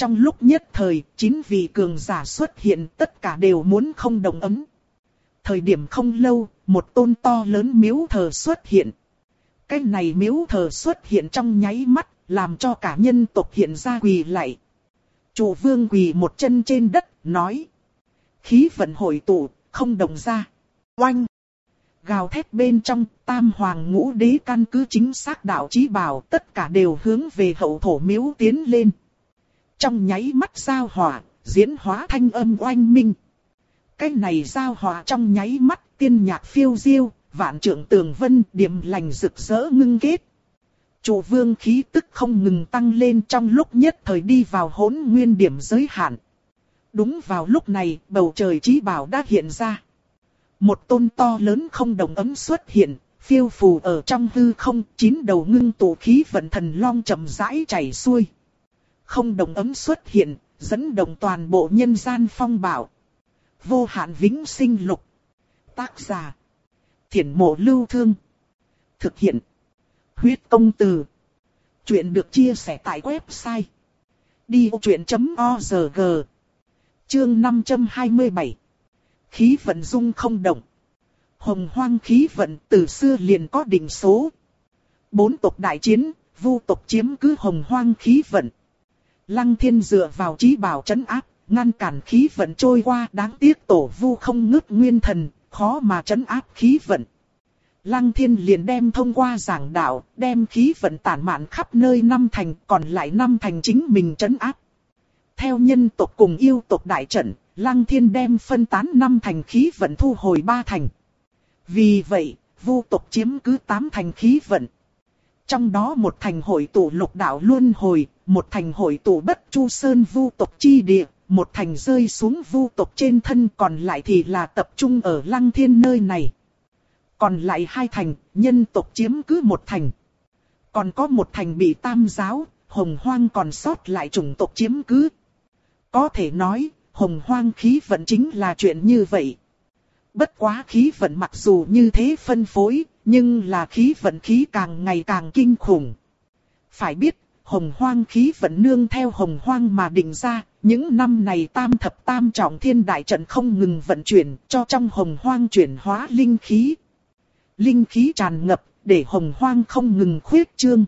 Trong lúc nhất thời, chín vị cường giả xuất hiện tất cả đều muốn không đồng ấm. Thời điểm không lâu, một tôn to lớn miếu thờ xuất hiện. Cái này miếu thờ xuất hiện trong nháy mắt, làm cho cả nhân tộc hiện ra quỳ lại. Chủ vương quỳ một chân trên đất, nói. Khí vận hội tụ, không đồng ra. Oanh! Gào thét bên trong, tam hoàng ngũ đế căn cứ chính xác đạo chí bảo, tất cả đều hướng về hậu thổ miếu tiến lên. Trong nháy mắt giao hỏa, diễn hóa thanh âm oanh minh. Cái này giao hỏa trong nháy mắt, tiên nhạc phiêu diêu, vạn trượng tường vân, điểm lành rực rỡ ngưng kết. Chủ vương khí tức không ngừng tăng lên trong lúc nhất thời đi vào hỗn nguyên điểm giới hạn. Đúng vào lúc này, bầu trời trí bảo đã hiện ra. Một tôn to lớn không đồng ấm xuất hiện, phiêu phù ở trong hư không, chín đầu ngưng tụ khí vận thần long chậm rãi chảy xuôi. Không đồng ấm xuất hiện, dẫn động toàn bộ nhân gian phong bảo. Vô hạn vĩnh sinh lục. Tác giả. Thiển mộ lưu thương. Thực hiện. Huyết công từ. Chuyện được chia sẻ tại website. Đi truyện.org Chương 527 Khí vận dung không động. Hồng hoang khí vận từ xưa liền có định số. Bốn tộc đại chiến, vu tộc chiếm cứ hồng hoang khí vận. Lăng thiên dựa vào trí bảo chấn áp, ngăn cản khí vận trôi qua đáng tiếc tổ vu không ngứt nguyên thần, khó mà chấn áp khí vận. Lăng thiên liền đem thông qua giảng đạo, đem khí vận tản mạn khắp nơi năm thành, còn lại năm thành chính mình chấn áp. Theo nhân tộc cùng yêu tộc đại trận, Lăng thiên đem phân tán năm thành khí vận thu hồi ba thành. Vì vậy, vu tộc chiếm cứ tám thành khí vận. Trong đó một thành hội tụ lục đạo luân hồi, một thành hội tụ bất chu sơn vu tộc chi địa, một thành rơi xuống vu tộc trên thân còn lại thì là tập trung ở lăng thiên nơi này. Còn lại hai thành, nhân tộc chiếm cứ một thành. Còn có một thành bị tam giáo, hồng hoang còn sót lại chủng tộc chiếm cứ. Có thể nói, hồng hoang khí vận chính là chuyện như vậy. Bất quá khí vận mặc dù như thế phân phối, nhưng là khí vận khí càng ngày càng kinh khủng. Phải biết, hồng hoang khí vận nương theo hồng hoang mà định ra, những năm này tam thập tam trọng thiên đại trận không ngừng vận chuyển, cho trong hồng hoang chuyển hóa linh khí. Linh khí tràn ngập, để hồng hoang không ngừng khuyết trương.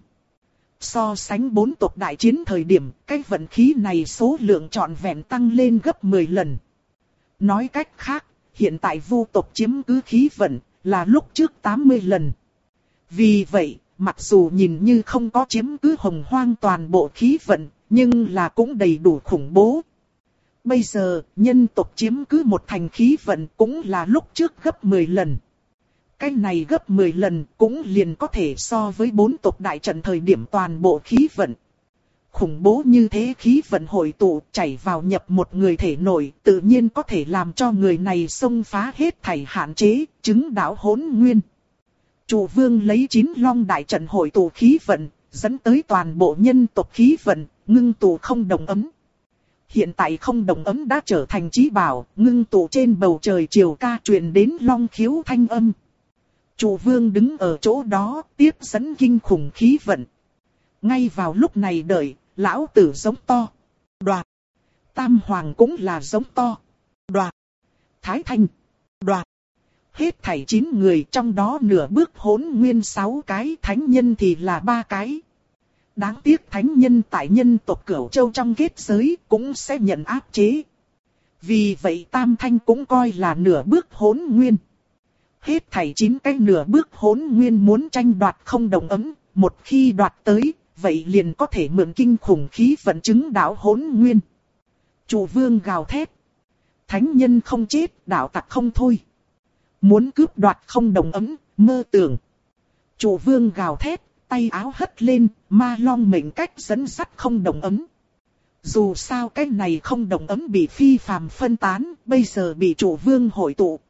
So sánh bốn tộc đại chiến thời điểm, cái vận khí này số lượng trọn vẹn tăng lên gấp 10 lần. Nói cách khác, hiện tại vu tộc chiếm cứ khí vận, là lúc trước 80 lần. Vì vậy, mặc dù nhìn như không có chiếm cứ hồng hoang toàn bộ khí vận, nhưng là cũng đầy đủ khủng bố. Bây giờ, nhân tộc chiếm cứ một thành khí vận cũng là lúc trước gấp 10 lần cái này gấp 10 lần cũng liền có thể so với bốn tộc đại trận thời điểm toàn bộ khí vận. Khủng bố như thế khí vận hội tụ chảy vào nhập một người thể nổi tự nhiên có thể làm cho người này xông phá hết thảy hạn chế, chứng đạo hỗn nguyên. Chủ vương lấy chín long đại trận hội tụ khí vận, dẫn tới toàn bộ nhân tộc khí vận, ngưng tụ không đồng ấm. Hiện tại không đồng ấm đã trở thành trí bảo, ngưng tụ trên bầu trời chiều ca truyền đến long khiếu thanh âm. Chủ vương đứng ở chỗ đó tiếp dẫn kinh khủng khí vận. Ngay vào lúc này đợi, lão tử giống to. Đoạt. Tam hoàng cũng là giống to. Đoạt. Thái thanh. Đoạt. Hết thảy chín người trong đó nửa bước hỗn nguyên sáu cái thánh nhân thì là ba cái. Đáng tiếc thánh nhân tại nhân tộc cửu châu trong kết giới cũng sẽ nhận áp chế. Vì vậy Tam Thanh cũng coi là nửa bước hỗn nguyên hết thảy chín cái nửa bước hỗn nguyên muốn tranh đoạt không đồng ấm, một khi đoạt tới, vậy liền có thể mượn kinh khủng khí vận chứng đạo hỗn nguyên. Chủ vương gào thét. Thánh nhân không chết, đạo tặc không thôi. Muốn cướp đoạt không đồng ấm, mơ tưởng. Chủ vương gào thét, tay áo hất lên, ma long mệnh cách dẫn sắt không đồng ấm. Dù sao cái này không đồng ấm bị phi phàm phân tán, bây giờ bị chủ vương hội tụ,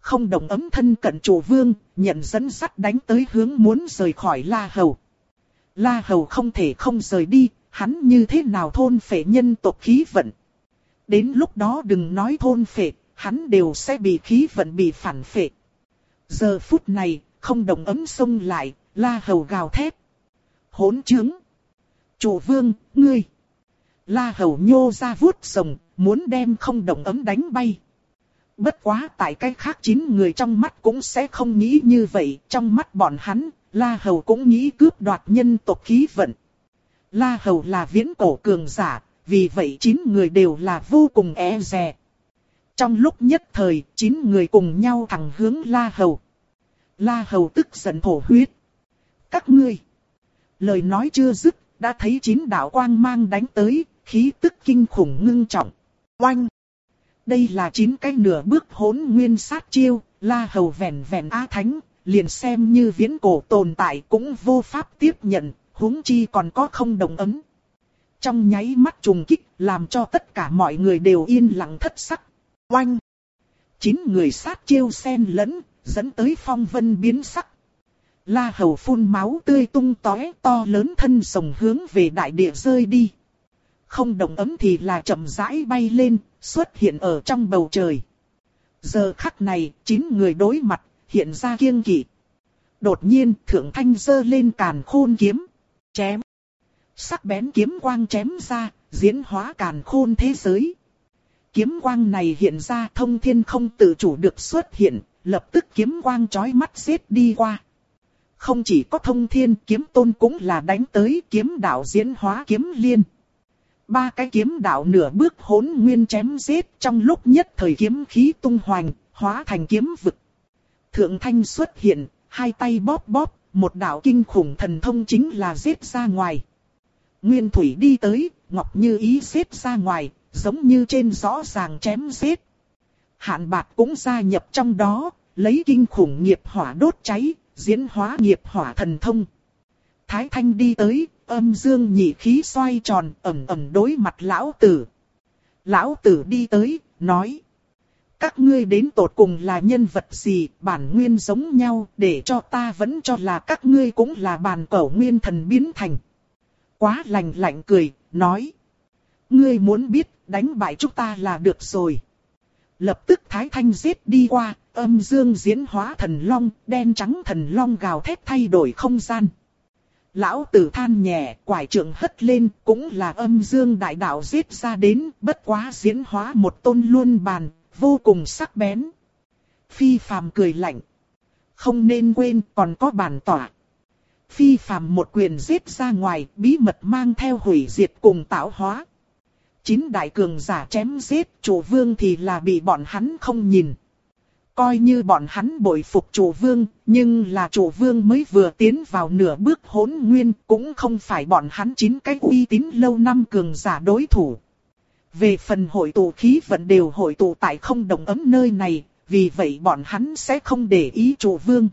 không đồng ấm thân cận chủ vương, nhận dẫn sắt đánh tới hướng muốn rời khỏi La Hầu. La Hầu không thể không rời đi, hắn như thế nào thôn phệ nhân tộc khí vận. Đến lúc đó đừng nói thôn phệ, hắn đều sẽ bị khí vận bị phản phệ. Giờ phút này, không đồng ấm sông lại, la hầu gào thét. Hỗn chứng. Chủ vương, ngươi. La hầu nhô ra vuốt sồng, muốn đem không đồng ấm đánh bay. Bất quá tại cái khác chín người trong mắt cũng sẽ không nghĩ như vậy, trong mắt bọn hắn, La Hầu cũng nghĩ cướp đoạt nhân tộc khí vận. La Hầu là viễn cổ cường giả, vì vậy chín người đều là vô cùng e dè. Trong lúc nhất thời, chín người cùng nhau thẳng hướng La Hầu. La Hầu tức giận thổ huyết. Các ngươi. Lời nói chưa dứt, đã thấy chín đạo quang mang đánh tới, khí tức kinh khủng ngưng trọng. Oanh! Đây là chín cái nửa bước hỗn nguyên sát chiêu, La Hầu vẹn vẹn á thánh, liền xem như viễn cổ tồn tại cũng vô pháp tiếp nhận, huống chi còn có không đồng ấm. Trong nháy mắt trùng kích, làm cho tất cả mọi người đều yên lặng thất sắc. Oanh! Chín người sát chiêu xen lẫn, dẫn tới phong vân biến sắc. La hầu phun máu tươi tung tóe to lớn thân sồng hướng về đại địa rơi đi. Không đồng ấm thì là chậm rãi bay lên, xuất hiện ở trong bầu trời. Giờ khắc này, chín người đối mặt, hiện ra kiêng kỵ. Đột nhiên, thượng thanh giơ lên càn khôn kiếm. Chém. Sắc bén kiếm quang chém ra, diễn hóa càn khôn thế giới. Kiếm quang này hiện ra thông thiên không tự chủ được xuất hiện, lập tức kiếm quang chói mắt xếp đi qua. Không chỉ có thông thiên kiếm tôn cũng là đánh tới kiếm đạo diễn hóa kiếm liên. Ba cái kiếm đạo nửa bước hỗn nguyên chém giết trong lúc nhất thời kiếm khí tung hoành, hóa thành kiếm vực. Thượng thanh xuất hiện, hai tay bóp bóp, một đạo kinh khủng thần thông chính là giết ra ngoài. Nguyên thủy đi tới, ngọc như ý giết ra ngoài, giống như trên rõ ràng chém giết. Hạn bạc cũng gia nhập trong đó, lấy kinh khủng nghiệp hỏa đốt cháy, diễn hóa nghiệp hỏa thần thông. Thái thanh đi tới, âm dương nhị khí xoay tròn, ẩm ẩm đối mặt lão tử. Lão tử đi tới, nói. Các ngươi đến tột cùng là nhân vật gì, bản nguyên giống nhau, để cho ta vẫn cho là các ngươi cũng là bản cẩu nguyên thần biến thành. Quá lành lạnh cười, nói. Ngươi muốn biết, đánh bại chúng ta là được rồi. Lập tức Thái Thanh giết đi qua, âm dương diễn hóa thần long, đen trắng thần long gào thét thay đổi không gian. Lão tử than nhẹ, quải trượng hất lên, cũng là âm dương đại đạo giết ra đến, bất quá diễn hóa một tôn luân bàn, vô cùng sắc bén. Phi phàm cười lạnh. Không nên quên còn có bản tỏa. Phi phàm một quyền giết ra ngoài, bí mật mang theo hủy diệt cùng tạo hóa. Chín đại cường giả chém giết, chủ vương thì là bị bọn hắn không nhìn. Coi như bọn hắn bội phục chủ vương, nhưng là chủ vương mới vừa tiến vào nửa bước hỗn nguyên, cũng không phải bọn hắn chín cái uy tín lâu năm cường giả đối thủ. Về phần hội tụ khí vận đều hội tụ tại không đồng ấm nơi này, vì vậy bọn hắn sẽ không để ý chủ vương.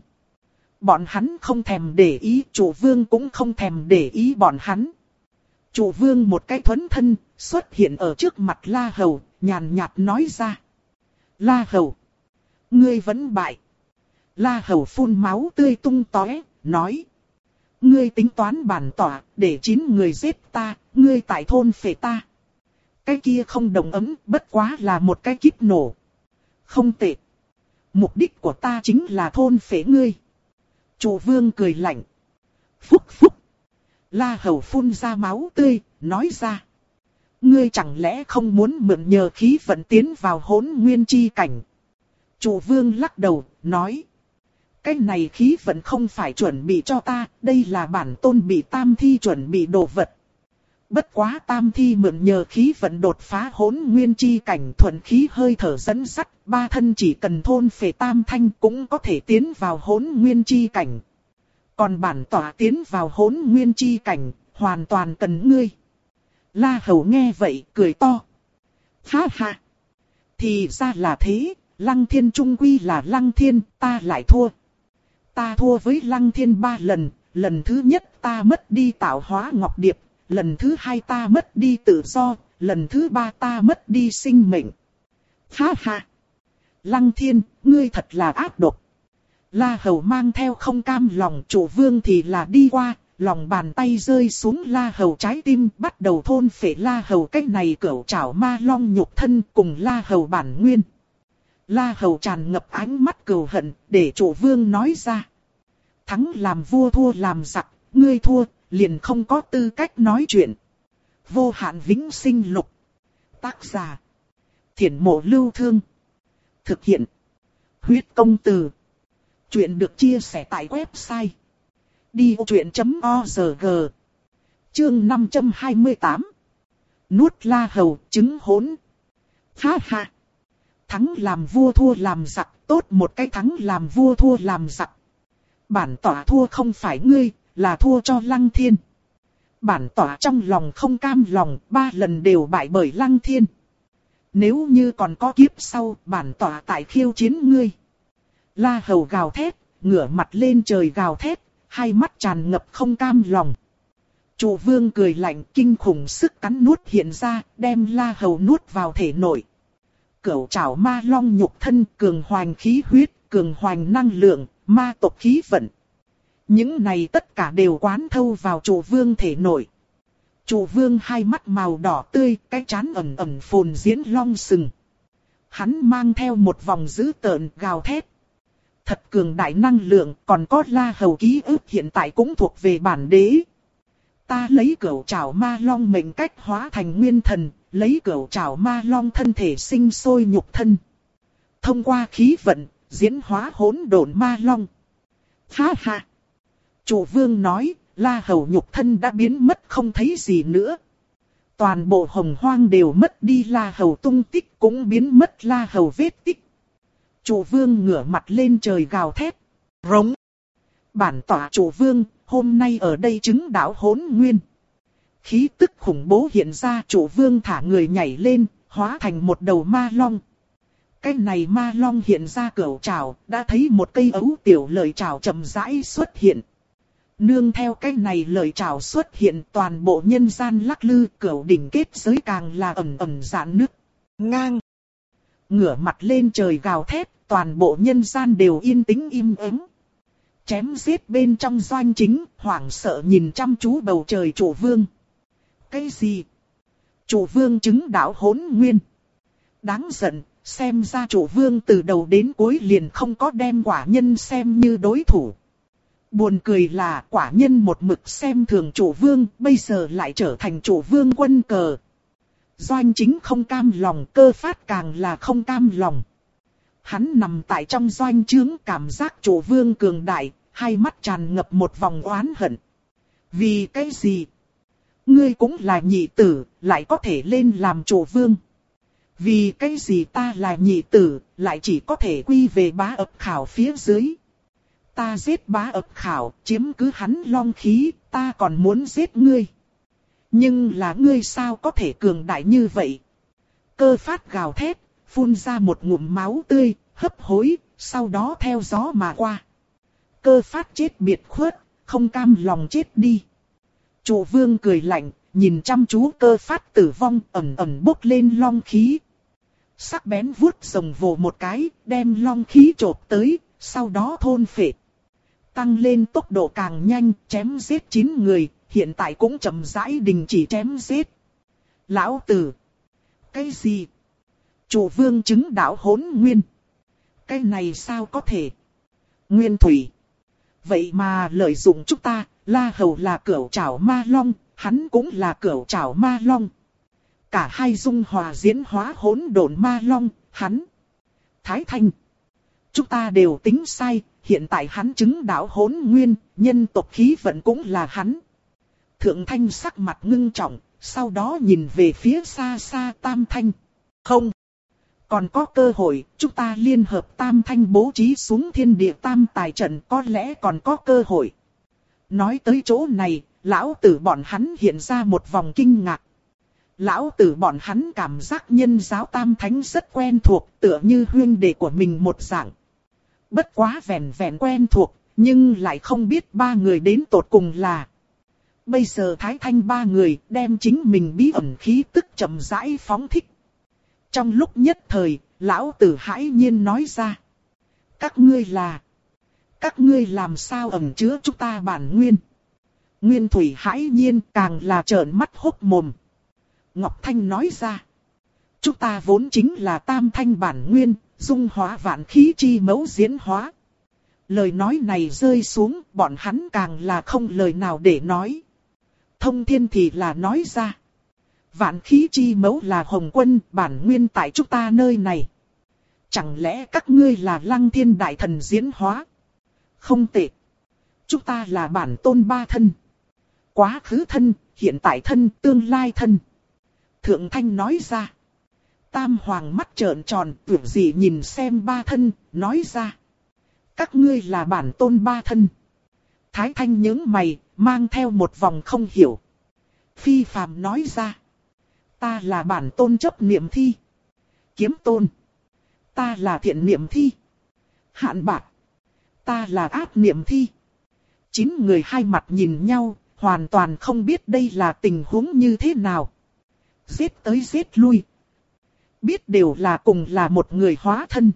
Bọn hắn không thèm để ý, chủ vương cũng không thèm để ý bọn hắn. Chủ vương một cái thuấn thân, xuất hiện ở trước mặt La Hầu, nhàn nhạt nói ra. La Hầu, ngươi vẫn bại. La Hầu phun máu tươi tung tóe, nói. Ngươi tính toán bản tỏa, để chín người giết ta, ngươi tại thôn phệ ta. Cái kia không đồng ấm, bất quá là một cái kíp nổ. Không tệ. Mục đích của ta chính là thôn phế ngươi. Chủ vương cười lạnh. Phúc phúc. La hầu phun ra máu tươi, nói ra. Ngươi chẳng lẽ không muốn mượn nhờ khí vận tiến vào hỗn nguyên chi cảnh. Chủ vương lắc đầu, nói. Cái này khí vận không phải chuẩn bị cho ta, đây là bản tôn bị tam thi chuẩn bị đồ vật. Bất quá tam thi mượn nhờ khí vận đột phá hỗn nguyên chi cảnh thuận khí hơi thở dẫn sắt, ba thân chỉ cần thôn phệ tam thanh cũng có thể tiến vào hỗn nguyên chi cảnh. Còn bản tỏa tiến vào hỗn nguyên chi cảnh, hoàn toàn cần ngươi. La hầu nghe vậy, cười to. Ha ha! Thì ra là thế, lăng thiên trung quy là lăng thiên, ta lại thua. Ta thua với lăng thiên ba lần, lần thứ nhất ta mất đi tạo hóa ngọc điệp, lần thứ hai ta mất đi tự do, lần thứ ba ta mất đi sinh mệnh. Ha ha! Lăng thiên, ngươi thật là ác độc. La hầu mang theo không cam lòng chủ vương thì là đi qua, lòng bàn tay rơi xuống la hầu trái tim bắt đầu thôn phệ la hầu cách này cẩu trảo ma long nhục thân cùng la hầu bản nguyên. La hầu tràn ngập ánh mắt cừu hận để chủ vương nói ra. thắng làm vua thua làm giặc, ngươi thua, liền không có tư cách nói chuyện. Vô hạn vĩnh sinh lục. Tác giả. Thiển mộ lưu thương. Thực hiện. Huyết công từ. Chuyện được chia sẻ tại website. diocuient.org. Chương 528 Nuốt la hầu, trứng hỗn. Ha ha. Thắng làm vua thua làm giặc, tốt một cái thắng làm vua thua làm giặc. Bản tỏa thua không phải ngươi, là thua cho lăng thiên. Bản tỏa trong lòng không cam lòng, ba lần đều bại bởi lăng thiên. Nếu như còn có kiếp sau, bản tỏa tại khiêu chiến ngươi. La hầu gào thét, ngửa mặt lên trời gào thét, hai mắt tràn ngập không cam lòng. Chủ vương cười lạnh kinh khủng sức cắn nuốt hiện ra, đem la hầu nuốt vào thể nội. Cửu trảo ma long nhục thân cường hoành khí huyết, cường hoành năng lượng, ma tộc khí vận. Những này tất cả đều quán thâu vào chủ vương thể nội. Chủ vương hai mắt màu đỏ tươi, cái chán ẩn ẩn phồn diễn long sừng. Hắn mang theo một vòng dữ tợn gào thét. Thật cường đại năng lượng, còn có la hầu ký ức hiện tại cũng thuộc về bản đế. Ta lấy cửu trảo ma long mệnh cách hóa thành nguyên thần, lấy cửu trảo ma long thân thể sinh sôi nhục thân. Thông qua khí vận, diễn hóa hỗn độn ma long. Ha ha! Chủ vương nói, la hầu nhục thân đã biến mất không thấy gì nữa. Toàn bộ hồng hoang đều mất đi la hầu tung tích cũng biến mất la hầu vết tích. Chủ vương ngửa mặt lên trời gào thét. Rống. Bản tỏa chủ vương, hôm nay ở đây chứng đạo hỗn nguyên. Khí tức khủng bố hiện ra chủ vương thả người nhảy lên, hóa thành một đầu ma long. Cái này ma long hiện ra cửa trào, đã thấy một cây ấu tiểu lời trào chậm rãi xuất hiện. Nương theo cái này lời trào xuất hiện toàn bộ nhân gian lắc lư cửa đỉnh kết giới càng là ẩm ẩm giãn nước. Ngang. Ngửa mặt lên trời gào thét, toàn bộ nhân gian đều yên tĩnh im ắng chém giết bên trong doanh chính, hoảng sợ nhìn chăm chú bầu trời chủ vương. Cái gì? Chủ vương chứng đạo hỗn nguyên. Đáng giận, xem ra chủ vương từ đầu đến cuối liền không có đem quả nhân xem như đối thủ. Buồn cười là quả nhân một mực xem thường chủ vương, bây giờ lại trở thành chủ vương quân cờ. Doanh chính không cam lòng, cơ phát càng là không cam lòng. Hắn nằm tại trong doanh trướng cảm giác chủ vương cường đại, hai mắt tràn ngập một vòng oán hận. Vì cái gì? Ngươi cũng là nhị tử, lại có thể lên làm chủ vương. Vì cái gì ta là nhị tử, lại chỉ có thể quy về bá ập khảo phía dưới. Ta giết bá ập khảo, chiếm cứ hắn long khí, ta còn muốn giết ngươi. Nhưng là ngươi sao có thể cường đại như vậy? Cơ phát gào thét, phun ra một ngụm máu tươi, hấp hối, sau đó theo gió mà qua cơ phát chết biệt khuất, không cam lòng chết đi. Chủ vương cười lạnh, nhìn chăm chú cơ phát tử vong ẩm ẩm bốc lên long khí. Sắc bén vuốt rồng vồ một cái, đem long khí trộp tới, sau đó thôn phệ. Tăng lên tốc độ càng nhanh, chém giết 9 người, hiện tại cũng chậm rãi đình chỉ chém giết. Lão tử. Cái gì? Chủ vương chứng đạo hỗn nguyên. Cái này sao có thể? Nguyên thủy. Vậy mà lợi dụng chúng ta, La Hầu là cửu trảo ma long, hắn cũng là cửu trảo ma long. Cả hai dung hòa diễn hóa hỗn độn ma long, hắn. Thái Thanh. Chúng ta đều tính sai, hiện tại hắn chứng đạo hỗn nguyên, nhân tộc khí vận cũng là hắn. Thượng Thanh sắc mặt ngưng trọng, sau đó nhìn về phía xa xa Tam Thanh. Không. Còn có cơ hội, chúng ta liên hợp tam thanh bố trí xuống thiên địa tam tài trận có lẽ còn có cơ hội. Nói tới chỗ này, lão tử bọn hắn hiện ra một vòng kinh ngạc. Lão tử bọn hắn cảm giác nhân giáo tam thánh rất quen thuộc, tựa như huyên đệ của mình một dạng. Bất quá vẹn vẹn quen thuộc, nhưng lại không biết ba người đến tột cùng là. Bây giờ Thái Thanh ba người đem chính mình bí ẩn khí tức chậm rãi phóng thích. Trong lúc nhất thời, lão tử hãi nhiên nói ra. Các ngươi là... Các ngươi làm sao ẩn chứa chúng ta bản nguyên. Nguyên thủy hãi nhiên càng là trợn mắt hốc mồm. Ngọc Thanh nói ra. Chúng ta vốn chính là tam thanh bản nguyên, dung hóa vạn khí chi mẫu diễn hóa. Lời nói này rơi xuống, bọn hắn càng là không lời nào để nói. Thông thiên thì là nói ra. Vạn khí chi mẫu là hồng quân, bản nguyên tại chúng ta nơi này. Chẳng lẽ các ngươi là lăng thiên đại thần diễn hóa? Không tệ. Chúng ta là bản tôn ba thân. Quá khứ thân, hiện tại thân, tương lai thân. Thượng Thanh nói ra. Tam Hoàng mắt trợn tròn, tưởng gì nhìn xem ba thân, nói ra. Các ngươi là bản tôn ba thân. Thái Thanh nhướng mày, mang theo một vòng không hiểu. Phi Phàm nói ra. Ta là bản tôn chấp niệm thi. Kiếm tôn. Ta là thiện niệm thi. Hạn bạc. Ta là ác niệm thi. Chín người hai mặt nhìn nhau, hoàn toàn không biết đây là tình huống như thế nào. Giết tới giết lui. Biết đều là cùng là một người hóa thân.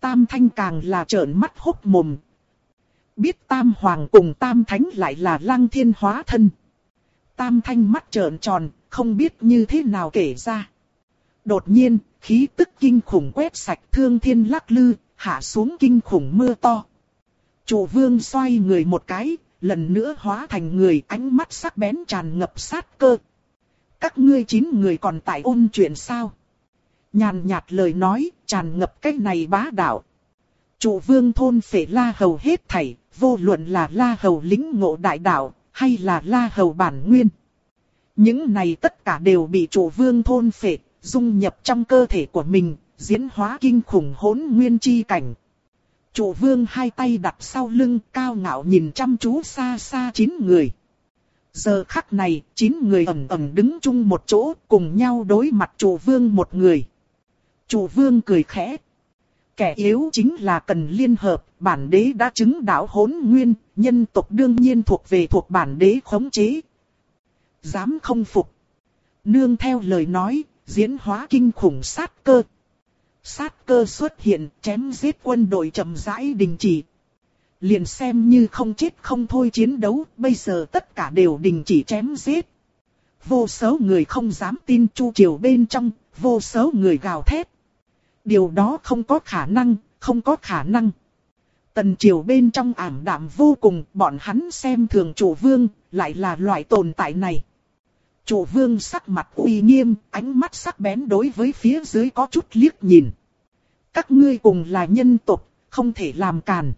Tam thanh càng là trợn mắt hốc mồm. Biết tam hoàng cùng tam thánh lại là lăng thiên hóa thân. Tam thanh mắt trợn tròn, không biết như thế nào kể ra. Đột nhiên, khí tức kinh khủng quét sạch thương thiên lắc lư, hạ xuống kinh khủng mưa to. Chủ vương xoay người một cái, lần nữa hóa thành người ánh mắt sắc bén tràn ngập sát cơ. Các ngươi chín người còn tại ôn chuyện sao? Nhàn nhạt lời nói, tràn ngập cách này bá đạo. Chủ vương thôn phệ la hầu hết thảy, vô luận là la hầu lính ngộ đại đạo, hay là la hầu bản nguyên. Những này tất cả đều bị chủ vương thôn phệ, dung nhập trong cơ thể của mình, diễn hóa kinh khủng hỗn nguyên chi cảnh. Chủ vương hai tay đặt sau lưng cao ngạo nhìn chăm chú xa xa chín người. Giờ khắc này, chín người ẩm ẩm đứng chung một chỗ cùng nhau đối mặt chủ vương một người. Chủ vương cười khẽ. Kẻ yếu chính là cần liên hợp, bản đế đã chứng đạo hỗn nguyên, nhân tộc đương nhiên thuộc về thuộc bản đế khống chế. Dám không phục. Nương theo lời nói, diễn hóa kinh khủng sát cơ. Sát cơ xuất hiện, chém giết quân đội chậm rãi đình chỉ. Liền xem như không chết không thôi chiến đấu, bây giờ tất cả đều đình chỉ chém giết. Vô số người không dám tin chu triều bên trong, vô số người gào thét. Điều đó không có khả năng, không có khả năng. Tần triều bên trong ảm đạm vô cùng, bọn hắn xem thường chủ vương, lại là loại tồn tại này. Chủ vương sắc mặt uy nghiêm, ánh mắt sắc bén đối với phía dưới có chút liếc nhìn. Các ngươi cùng là nhân tộc, không thể làm càn.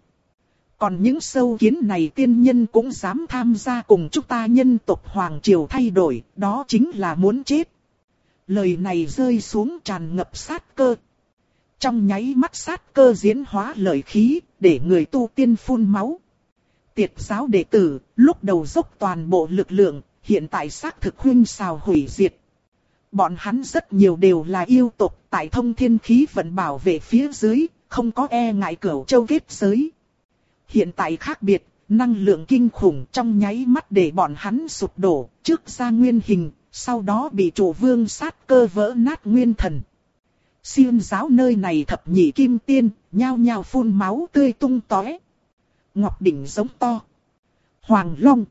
Còn những sâu kiến này tiên nhân cũng dám tham gia cùng chúng ta nhân tộc Hoàng Triều thay đổi, đó chính là muốn chết. Lời này rơi xuống tràn ngập sát cơ. Trong nháy mắt sát cơ diễn hóa lời khí, để người tu tiên phun máu. Tiệt giáo đệ tử, lúc đầu dốc toàn bộ lực lượng, hiện tại xác thực huynh xào hủy diệt. Bọn hắn rất nhiều đều là yêu tộc tại thông thiên khí vận bảo vệ phía dưới, không có e ngại cửu châu kết giới. Hiện tại khác biệt, năng lượng kinh khủng trong nháy mắt để bọn hắn sụp đổ, trước ra nguyên hình, sau đó bị chủ vương sát cơ vỡ nát nguyên thần. xuyên giáo nơi này thập nhị kim tiên, nhao nhao phun máu tươi tung tóe. Ngọc đỉnh giống to. Hoàng Long.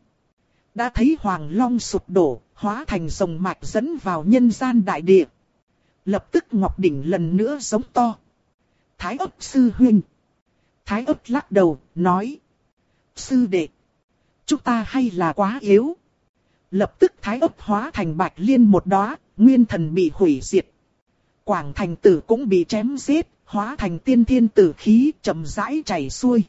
Đã thấy Hoàng Long sụp đổ, hóa thành rồng mạch dẫn vào nhân gian đại địa. Lập tức Ngọc Đỉnh lần nữa giống to. Thái ấp sư huynh. Thái ấp lắc đầu, nói. Sư đệ. Chúng ta hay là quá yếu. Lập tức thái ấp hóa thành bạch liên một đóa, nguyên thần bị hủy diệt. Quảng thành tử cũng bị chém giết, hóa thành tiên thiên tử khí chậm rãi chảy xuôi.